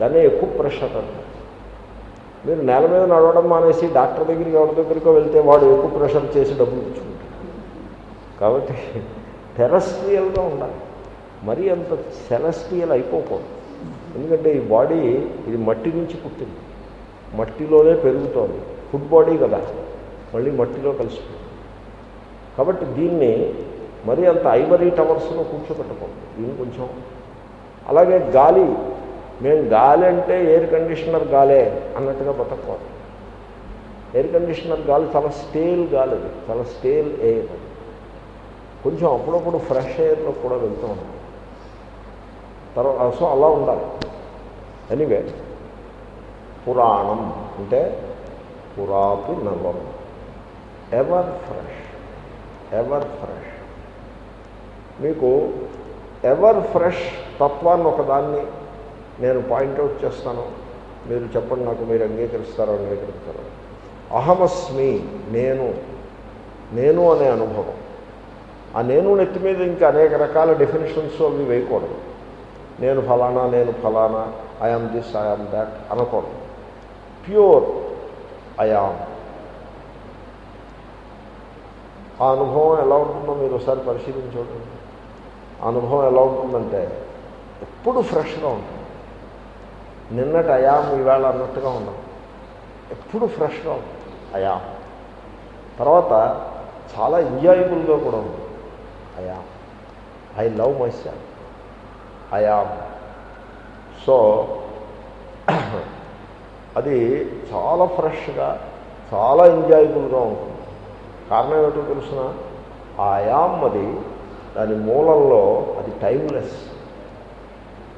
దాన్ని ఎక్కువ ప్రెషర్ అంటారు. మీరు నేల మీద నడవడం మానేసి డాక్టర్ దగ్గరికి ఎవరి దగ్గరికో వెళ్తే వాడు ఎక్కువ ప్రెషర్ చేసి డబ్బులు ఇచ్చుకుంటారు కాబట్టి టెరస్ట్రియల్గా ఉండాలి. మరీ అంత సెలస్ట్రియల్ అయిపోకూడదు. ఎందుకంటే ఈ బాడీ ఇది మట్టి నుంచి పుట్టింది. మట్టిలోనే పెరుగుతోంది. ఫుడ్ బాడీ కదా. మళ్ళీ మట్టిలో కలిసిపోతుంది కాబట్టి దీన్ని మరీ అంత ఐవరీ టవర్స్లో కూర్చోబెట్టకూడదు. దీన్ని కొంచెం అలాగే గాలి మేము గాలి అంటే ఎయిర్ కండిషనర్ గాలే అన్నట్టుగా బతకూడదు ఎయిర్ కండిషనర్ గాలి చాలా స్టేల్ గాలి అది. చాలా స్టేల్ ఎయిర్ కొంచెం అప్పుడప్పుడు ఫ్రెష్ ఎయిర్లో కూడా వెళ్తూ ఉంటాం. తర్వాత సో అలా ఉండాలి. ఎనీవే పురాణం అంటే పురాపి నవం ఎవర్ ఫ్రెష్ ఎవర్ ఫ్రెష్ మీకు ఎవర్ ఫ్రెష్ తత్వాన్ని ఒకదాన్ని నేను పాయింట్అవుట్ చేస్తాను. మీరు చెప్పండి నాకు మీరు అంగీకరిస్తారో అంగీకరిస్తారో అహమస్మి నేను నేను అనే అనుభవం. ఆ నేను నెత్తి మీద ఇంకా అనేక రకాల డెఫినేషన్స్ అవి వేయకూడదు. నేను ఫలానా నేను ఫలానా I am this I am that అనకూడదు. ప్యూర్ ఐఆమ్ ఆ అనుభవం ఎలా ఉంటుందో మీరు ఒకసారి పరిశీలించండి ఆ అనుభవం ఎలా ఉంటుందంటే ఎప్పుడు ఫ్రెష్గా ఉంటుంది నిన్నటి అయాం ఈవేళ అన్నట్టుగా ఉండదు ఎప్పుడు ఫ్రెష్గా ఉంటుంది అయాం తర్వాత చాలా ఎంజాయబుల్గా కూడా ఉంటుంది I am I love my self am so అది చాలా ఫ్రెష్గా చాలా ఎంజాయబుల్గా ఉంటుంది. కారణం ఏమిటో తెలుసిన? ఆ అయాం అది దాని మూలంలో అది టైమ్లెస్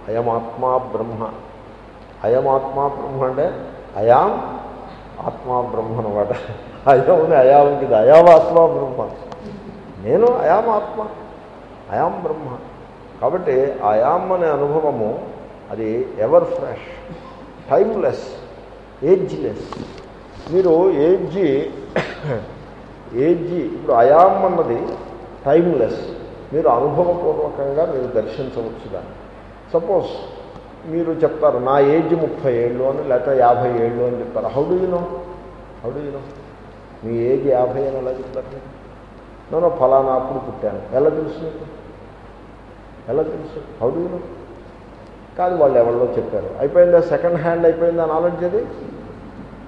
అయమాత్మా బ్రహ్మ అయమాత్మా బ్రహ్మ అంటే అయాం ఆత్మా బ్రహ్మ అనమాట అయం అయాంకి ఇది అయామాత్మా బ్రహ్మ నేను అయామాత్మ అయాం బ్రహ్మ. కాబట్టి అయాం అనే అనుభవము అది ఎవర్ ఫ్రెష్ టైమ్లెస్ ఏజ్లెస్. మీరు ఏజ్ ఏజ్ ఇప్పుడు అయాం అన్నది టైమ్లెస్. మీరు అనుభవపూర్వకంగా మీరు దర్శించవచ్చు దాన్ని. సపోజ్ మీరు చెప్తారు నా ఏజ్ ముప్పై ఏళ్ళు అని లేకపోతే యాభై ఏళ్ళు అని చెప్తారు. How do you know how do you know me age యాభై అని ఎలా చెప్తారు? మీరు నేను ఫలానా అప్పుడు పుట్టాను. ఎలా తెలుసు ఎలా తెలుసు? హౌ కాదు వాళ్ళు ఎవరిలో చెప్పారు. అయిపోయిందా? సెకండ్ హ్యాండ్ అయిపోయిందా నాలెడ్జ్ అది?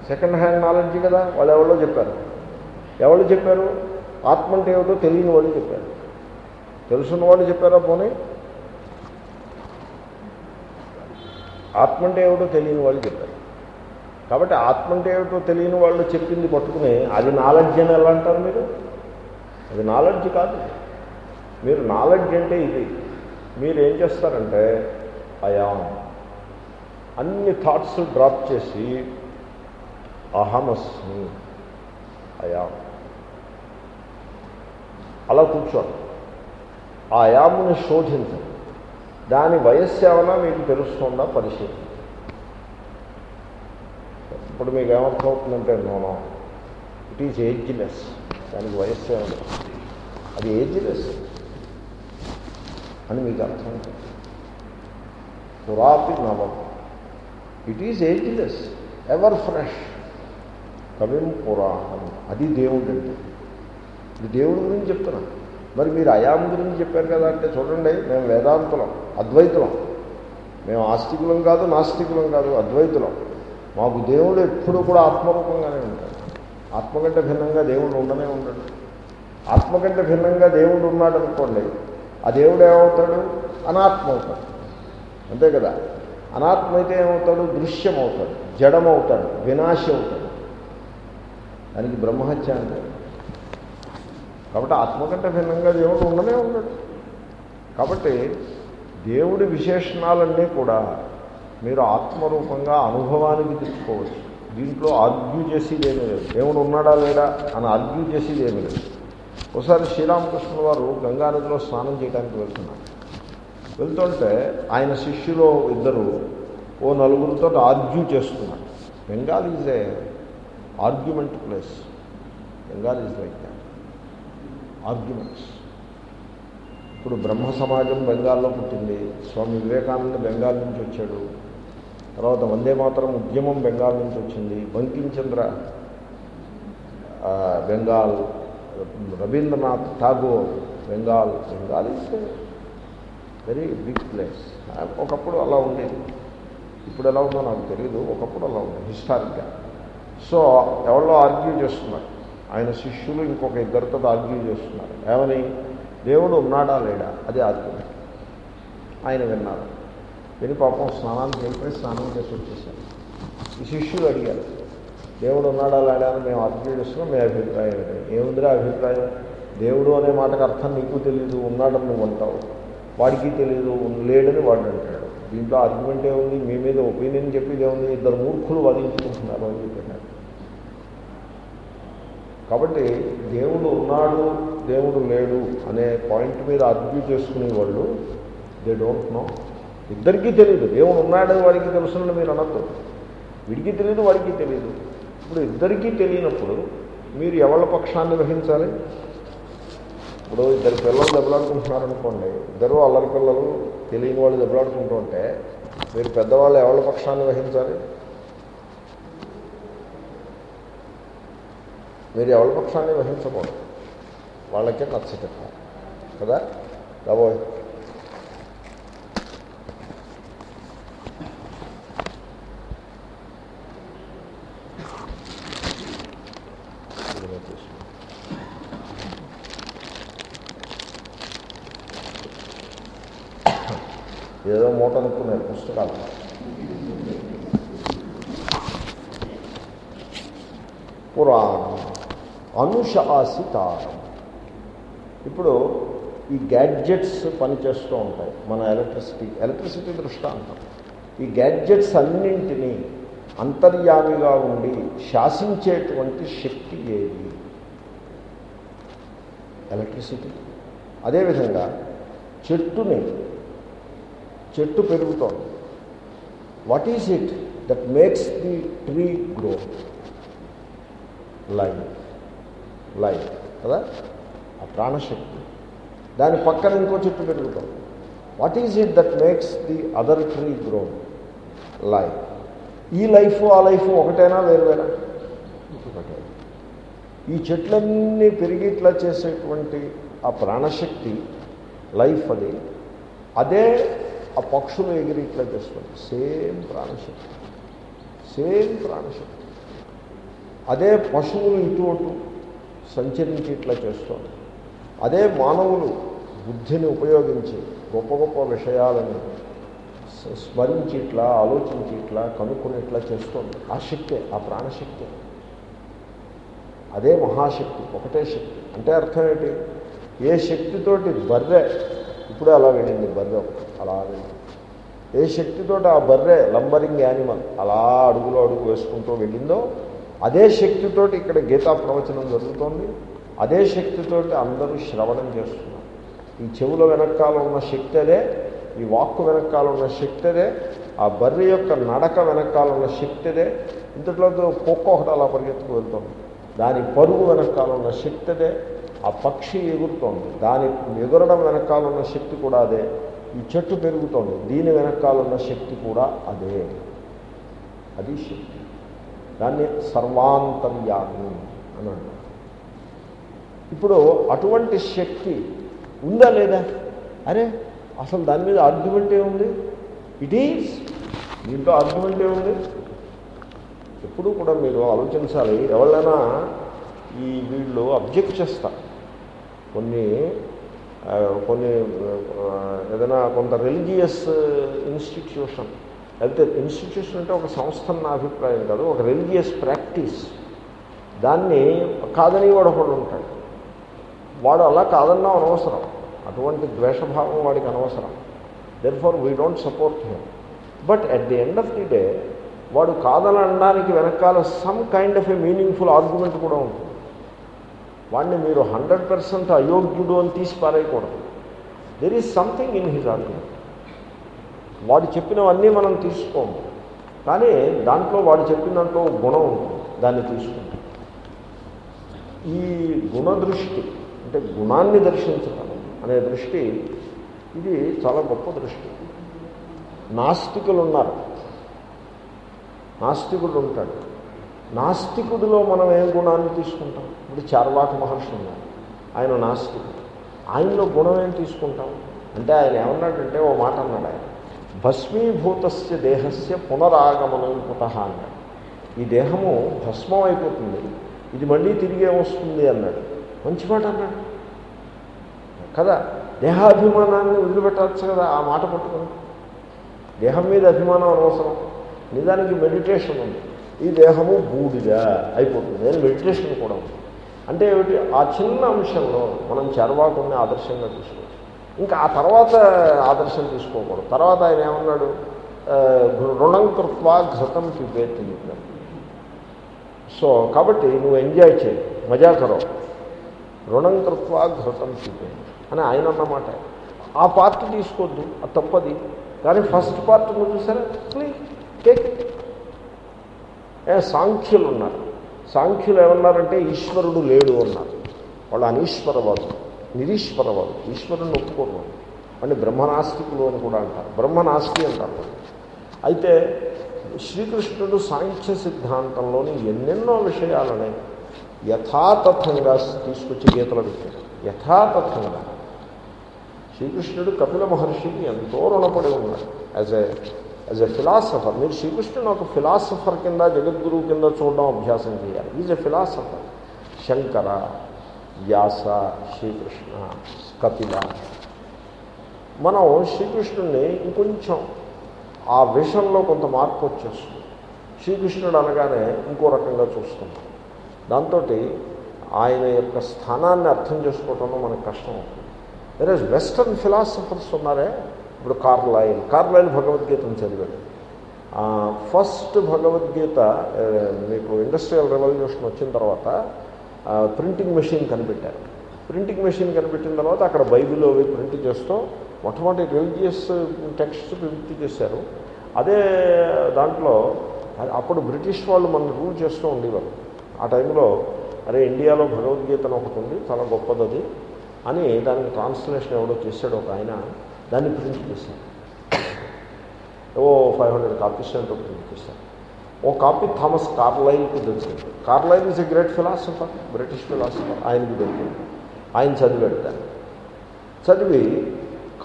సెకండ్ హ్యాండ్ నాలెడ్జ్ కదా వాళ్ళు ఎవరిలో చెప్పారు? ఎవరు చెప్పారు? ఆత్మ అంటే ఏమిటో తెలియని వాళ్ళు చెప్పారు. తెలుసున్న వాళ్ళు చెప్పారా పోనీ? ఆత్మ అంటే ఏమిటో తెలియని వాళ్ళు చెప్పారు. కాబట్టి ఆత్మ అంటే ఏమిటో తెలియని వాళ్ళు చెప్పింది పట్టుకుని అది నాలెడ్జ్ అని ఎలా అంటారు మీరు? అది నాలెడ్జ్ కాదు. మీరు నాలెడ్జ్ అంటే ఇది. మీరు ఏం చేస్తారంటే అయాం అన్ని థాట్స్ డ్రాప్ చేసి అహమస్మి అయాం అలా కూర్చోండి. ఆ యామ్ని శోధించండి. దాని వయస్సు ఏమైనా మీకు తెలుస్తుందా? పరిశీలి ఇప్పుడు మీకు ఏమర్థమవుతుందంటే no no it is ageless దానికి వయస్సు ఏమైనా అది ఏజ్లెస్ అని మీకు అర్థం పురాపి నవం it is ageless ever fresh కవిం పురాణం. అది దేవుడు అంటే ఇది దేవుడి గురించి చెప్తున్నా. మరి మీరు అయాం గురించి చెప్పారు కదా అంటే చూడండి మేము వేదాంతులం అద్వైతులం. మేము ఆస్తికులం కాదు నాస్తికులం కాదు అద్వైతులం. మాకు దేవుడు ఎప్పుడూ కూడా ఆత్మరూపంగానే ఉంటాడు. ఆత్మ కంటే భిన్నంగా దేవుడు ఉండనే ఉండడు. ఆత్మ కంటే భిన్నంగా దేవుడు ఉన్నాడు అనుకోండి ఆ దేవుడు ఏమవుతాడు? అనాత్మ అవుతాడు అంతే కదా? అనాత్మ అయితే ఏమవుతాడు? దృశ్యం అవుతాడు జడం అవుతాడు అవుతాడు దానికి బ్రహ్మహత్య అంటే? కాబట్టి ఆత్మ కంటే భిన్నంగా దేవుడు ఉండనే ఉండడు. కాబట్టి దేవుడి విశేషణాలన్నీ కూడా మీరు ఆత్మరూపంగా అనుభవానికి తెచ్చుకోవచ్చు. దీంట్లో ఆర్గ్యూ చేసేది ఏమీ లేదు. దేవుడు ఉన్నాడా లేడా అని ఆర్గ్యూ చేసేది ఏమీ లేదు. ఒకసారి శ్రీరామకృష్ణ వారు గంగానదిలో స్నానం చేయడానికి వెళ్తున్నారు. వెళ్తుంటే ఆయన శిష్యులు ఇద్దరు ఓ నలుగురితో ఆర్గ్యూ చేస్తున్నారు. Bengal is a argument place. Bengal is like that. Arguments. ఇప్పుడు బ్రహ్మ సమాజం బెంగాల్లో పుట్టింది. స్వామి వివేకానంద బెంగాల్ నుంచి వచ్చాడు. తర్వాత వందే మాతరం ఉద్యమం బెంగాల్ నుంచి వచ్చింది. Bankimchandra Bengal Rabindranath Tagore Bengal Bengal is very big place ఒకప్పుడు అలా ఉండేది. ఇప్పుడు ఎలా ఉందో నాకు తెలియదు ఒకప్పుడు అలా ఉంది హిస్టారిక్గా సో ఎవరో ఆర్గ్యూ చేస్తున్నారు. ఆయన శిష్యులు ఇంకొక ఇద్దరితో ఆర్గ్యూ చేస్తున్నారు. ఏమని? దేవుడు ఉన్నాడా లేడా? అది ఆర్గ్యుమెంట్. ఆయన విన్నారు. వెళ్ళి పాపం స్నానానికి వెళ్ళిపోయి స్నానం చేసి వచ్చేసారు. ఈ శిష్యుడు అడిగారు దేవుడు ఉన్నాడా లేడా అని మేము అర్థం చేస్తున్నాం మీ అభిప్రాయం ఏముందిరా అభిప్రాయం? దేవుడు అనే మాటకు అర్థం నీకు తెలియదు ఉన్నాడని నువ్వు అంటావు. వాడికి తెలియదు లేడని వాడు అంటాడు. దీంట్లో ఆర్గ్యుమెంట్ ఏముంది? మీ మీద ఒపీనియన్ చెప్పేది ఏముంది ఇద్దరు మూర్ఖులు వాదించుకుంటున్నారు అని చెప్పారు. కాబట్టి దేవుడు ఉన్నాడు దేవుడు లేడు అనే పాయింట్ మీద ఆర్గ్యూ చేసుకునే వాళ్ళు దే డోంట్ నో ఇద్దరికీ తెలియదు దేవుడు ఉన్నాడని వాడికి తెలుసునని మీరు అనద్దు. వీడికి తెలియదు వాడికి తెలియదు ఇప్పుడు ఇద్దరికీ తెలియనప్పుడు మీరు ఎవరి పక్షాన్ని వహించాలి? ఇప్పుడు ఇద్దరు పిల్లలు దెబ్బలాడుకుంటున్నారనుకోండి ఇద్దరు అల్లరి పిల్లలు తెలియని వాళ్ళు దెబ్బలాడుకుంటూ ఉంటే మీరు పెద్దవాళ్ళు ఎవరి పక్షాన్ని వహించాలి? మీరు ఎవరి పక్షాన్ని వహించకూడదు. వాళ్ళకే నచ్చచెప్పాలి కదా? రాబోయ్ ఏదో మూట అనుకున్నారు పుస్తకాలు పురాణం అనుశాసితారం ఇప్పుడు ఈ గ్యాడ్జెట్స్ పనిచేస్తూ ఉంటాయి మన ఎలక్ట్రిసిటీ ఎలక్ట్రిసిటీ దృష్టాంతం. ఈ గ్యాడ్జెట్స్ అన్నింటినీ అంతర్యామిగా ఉండి శాసించేటువంటి శక్తి ఏది? ఎలక్ట్రిసిటీ అదేవిధంగా చెట్టుని చెట్టు పెరుగుతోంది. What is it that makes the tree grow life life కదా? ఆ ప్రాణశక్తి. దాని పక్కన ఇంకో చెట్టు పెరుగుతాం. What is it that makes the other tree grow life ఈ లైఫ్ ఆ లైఫ్ ఒకటేనా వేరువేనా? ఒకటే. ఈ చెట్లన్నీ పెరిగి ఇట్లా చేసేటువంటి ఆ ప్రాణశక్తి లైఫ్ అది. అదే ఆ పక్షులు ఎగిరి ఇట్లా చేస్తుంది. సేమ్ ప్రాణశక్తి. సేమ్ ప్రాణశక్తి. అదే పశువులు ఇటు అటు సంచరించి ఇట్లా చేస్తుంది. అదే మానవులు బుద్ధిని ఉపయోగించి గొప్ప గొప్ప విషయాలను స్మరించి ఇట్లా ఆలోచించి ఇట్లా కనుక్కునేట్లా చేస్తోంది చేస్తుంది. ఆ శక్తే ఆ ప్రాణశక్తి. అదే మహాశక్తి ఒకటే శక్తి. అంటే అర్థం ఏంటి? ఏ శక్తితోటి బర్రె ఇప్పుడే అలా వెళ్ళింది బర్రె అలా వెళ్ళింది ఏ శక్తితోటి ఆ బర్రె లంబరింగ్ యానిమల్ అలా అడుగులో అడుగు వేసుకుంటూ వెళ్ళిందో అదే శక్తితోటి ఇక్కడ గీతా ప్రవచనం జరుగుతోంది. అదే శక్తితోటి అందరూ శ్రవణం చేస్తున్నారు. ఈ చెవుల వెనకాల ఉన్న శక్తి అదే ఈ వాక్కు వెనకాల ఉన్న శక్తి అదే ఆ బర్రె యొక్క నడక వెనకాల ఉన్న శక్తి అదే. ఇంతట్లో కుక్క ఒకటి అలా పరిగెత్తుకు వెళ్తుంది. దాని పరుగు వెనకాల ఉన్న శక్తి అదే ఆ పక్షి ఎగురుతోంది. దాని ఎగురడం వెనకాల ఉన్న శక్తి కూడా అదే ఈ చెట్టు పెరుగుతోంది. దీని వెనకాల ఉన్న శక్తి కూడా అదే. అది శక్తి. దాన్ని సర్వాంతర్యామి అని అంటారు ఇప్పుడు అటువంటి శక్తి ఉందా లేదా? అరే అసలు దాని మీద ఆర్గ్యుమెంట్ ఏముంది? ఇట్ ఈజ్ దీంట్లో ఆర్గ్యుమెంట్ ఏముంది? ఎప్పుడు కూడా మీరు ఆలోచించాలి. ఎవరైనా ఈ వీళ్ళు అబ్జెక్ట్ చేస్తారు. కొన్ని కొన్ని ఏదైనా కొంత రిలీజియస్ ఇన్స్టిట్యూషన్ లేకపోతే ఇన్స్టిట్యూషన్ అంటే ఒక సంస్థ నా అభిప్రాయం కాదు ఒక రిలీజియస్ ప్రాక్టీస్ దాన్ని కాదని వాడు ఒకడు ఉంటాడు. వాడు అలా కాదన్నా అనవసరం. అటువంటి ద్వేషభావం వాడికి అనవసరం. Then far we don't support him but at the end of the day వాడు కాదని అనడానికి వెనకాల some kind of a meaningful argument కూడా ఉంటుంది. వాడిని మీరు హండ్రెడ్ పర్సెంట్ అయోగ్యుడు అని తీసి పారేయకూడదు. There is something in his argument వాడు చెప్పినవన్నీ మనం తీసుకోము. కానీ దాంట్లో వాడు చెప్పిన దాంట్లో గుణం ఉంటుంది. దాన్ని తీసుకుంటాం. ఈ గుణదృష్టి అంటే గుణాన్ని దర్శించడం అనే దృష్టి ఇది చాలా గొప్ప దృష్టి. నాస్తికులు ఉన్నారు నాస్తికుడు ఉంటాడు. నాస్తికుడిలో మనం ఏం గుణాన్ని తీసుకుంటాం? ఇప్పుడు చార్వాక మహర్షి ఉన్నారు ఆయన నాస్తికుడు. ఆయనలో గుణం ఏం తీసుకుంటాం? అంటే ఆయన ఏమన్నాడంటే ఓ మాట అన్నాడు ఆయన. భస్మీభూతస్య దేహస్య పునరాగమనం పుట అన్నాడు ఈ దేహము భస్మం అయిపోతుంది. ఇది మళ్ళీ తిరిగి వస్తుంది అన్నాడు. మంచి మాట అన్నాడు. కదా దేహాభిమానాన్ని వదిలిపెట్టచ్చు కదా ఆ మాట పట్టుకుని. దేహం మీద అభిమానం అనవసరం. నిజానికి మెడిటేషన్ ఉంది. ఈ దేహము బూడిద అయిపోతుంది. అని మెడిటేషన్ కూడా ఉంది. అంటే ఏమిటి? ఆ చిన్న అంశంలో మనం చర్వాకుని ఆదర్శంగా తీసుకోవచ్చు ఇంకా ఆ తర్వాత ఆదర్శం తీసుకోకూడదు. తర్వాత ఆయన ఏమన్నాడు? రుణం కృత్వా ఘృతం పిబేత్ అని చెప్పాడు. సో కాబట్టి నువ్వు ఎంజాయ్ చేయి. మజా కరో. రుణం కృత్వా ఘృతం పిబే అని ఆయన అన్నమాట. ఆ పార్ట్ తీసుకోవద్దు అది తప్పది. కానీ ఫస్ట్ పార్ట్ నువ్వు చూసారా? టేక్ సాంఖ్యులు ఉన్నారు. సాంఖ్యులు ఏమన్నారంటే ఈశ్వరుడు లేడు అన్నారు. వాళ్ళు అనీశ్వరవాదులు. నిరీశ్వరవాదు. ఈశ్వరుని ఒప్పుకోరు వాళ్ళు. వాడిని బ్రహ్మనాస్తికులు అని కూడా అంటారు. బ్రహ్మనాస్తి అంటారు అయితే శ్రీకృష్ణుడు సాంఖ్య సిద్ధాంతంలోని ఎన్నెన్నో విషయాలని యథాతథంగా తీసుకొచ్చి గీతలో పెట్టాడు. యథాతథంగా. శ్రీకృష్ణుడు కపిల మహర్షికి ఎంతో రుణపడి ఉన్నాడు. As a as a philosopher మీరు శ్రీకృష్ణుని ఒక ఫిలాసఫర్ కింద జగద్గురువు కింద చూడడం అభ్యాసం చేయాలి. Is a philosopher Shankara Vyasa Srikrishna Kapila. మనం శ్రీకృష్ణుడిని ఇంకొంచెం ఆ విషయంలో కొంత మార్పు వచ్చేస్తుంది. శ్రీకృష్ణుడు అనగానే ఇంకో రకంగా చూస్తున్నాం దాంతో ఆయన యొక్క స్థానాన్ని అర్థం చేసుకోవటంలో మనకు కష్టం అవుతుంది. వేరే వెస్టర్న్ ఫిలాసఫర్స్ ఉన్నారే ఇప్పుడు కార్లాయిల్ కార్లాయిల్ భగవద్గీతను చదివాడు. ఫస్ట్ భగవద్గీత మీకు ఇండస్ట్రియల్ రెవల్యూషన్ వచ్చిన తర్వాత ప్రింటింగ్ మెషిన్ కనిపెట్టారు. ప్రింటింగ్ మెషిన్ కనిపెట్టిన తర్వాత అక్కడ బైబిల్ అవి ప్రింట్ చేస్తూ మొట్టమొదటి రిలీజియస్ టెక్స్ట్ ప్రింట్ చేశారు. అదే దాంట్లో అప్పుడు బ్రిటిష్ వాళ్ళు మనం రూల్ చేస్తూ ఉండేవారు. ఆ టైంలో అరే ఇండియాలో భగవద్గీతను ఒకటి ఉంది చాలా గొప్పది అది అని దానికి ట్రాన్స్లేషన్ ఎవడో చేశాడు ఒక ఆయన దాన్ని ప్రింట్ చేశాడు ఓ ఫైవ్ హండ్రెడ్ కాపీస్ అంటూ ప్రింట్ చేశారు. ఓ కాపీ థామస్ కార్లైల్కి దొరికింది. Carlyle is a great philosopher British philosopher. ఆయనకి దొరికింది. ఆయన చదివాడు దాన్ని చదివి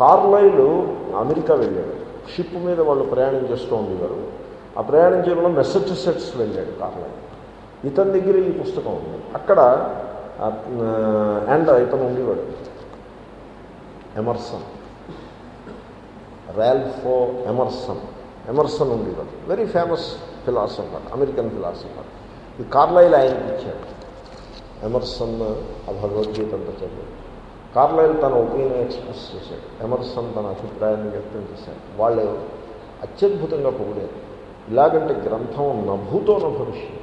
కార్లైలు అమెరికా వెళ్ళాడు. షిప్ మీద వాళ్ళు ప్రయాణం చేస్తూ ఉండేవారు. ఆ ప్రయాణం చేయడంలో మెసచ్యూసెట్స్ వెళ్ళాడు కార్లైల్ ఇతని దగ్గర ఈ పుస్తకం ఉంది. అక్కడ అండ్ ఇతను ఉండేవాడు. ఎమర్సన్. Ralph Emerson. ఎమర్సన్ ఉండేవాడు. Very famous philosopher American philosopher. ఈ కార్లైల్ ఆయనకి ఇచ్చాడు. ఎమర్సన్ ఆ భగవద్గీత అంతా చదివాడు. కార్లైల్ తన ఒపీనియన్ ఎక్స్ప్రెస్ చేశాడు. ఎమర్సన్ తన అభిప్రాయాన్ని వ్యక్తం చేశాడు. వాళ్ళు అత్యద్భుతంగా పొగిడారు. ఇలాగంటే గ్రంథం నభూతో నభవిష్యం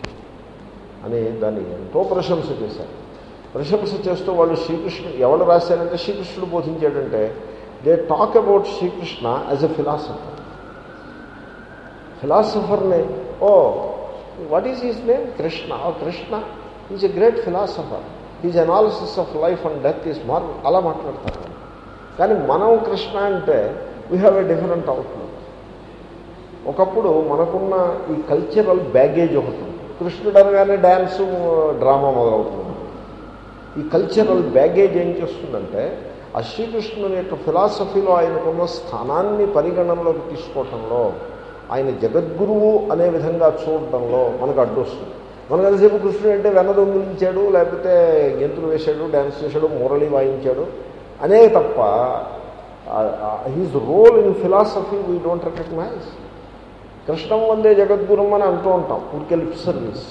అని దాన్ని ఎంతో ప్రశంస చేశారు. ప్రశంస చేస్తూ వాళ్ళు శ్రీకృష్ణుడు ఎవరు రాశారంటే శ్రీకృష్ణుడు బోధించాడంటే they talk about Srikrishna as a philosopher. ఫిలాసఫర్ని oh what is his name Krishna oh Krishna is a great philosopher is analysis of life and death is మార్ అలా మాట్లాడతారు. కానీ మనం కృష్ణ అంటే we have a different outlook ఒకప్పుడు మనకున్న ఈ cultural baggage ఒకటి ఉంది. కృష్ణుడు అనగానే డ్యాన్స్ డ్రామా మొదలవుతుంది. ఈ కల్చరల్ బ్యాగేజ్ ఏం చేస్తుందంటే ఆ శ్రీకృష్ణుని యొక్క ఫిలాసఫీలో ఆయనకున్న స్థానాన్ని పరిగణనలోకి తీసుకోవటంలో ఆయన జగద్గురువు అనే విధంగా చూడటంలో మనకు అడ్డొస్తుంది మనకు ఎంతసేపు కృష్ణుడు అంటే వెన్న దొంగిలించాడు లేకపోతే గెంతులు వేశాడు డ్యాన్స్ చేశాడు మురళి వాయించాడు. అనే తప్ప he's role in philosophy we don't recognise కృష్ణం వందే జగద్గురం అని అంటూ ఉంటాం ఊరికే లిప్ సర్వీస్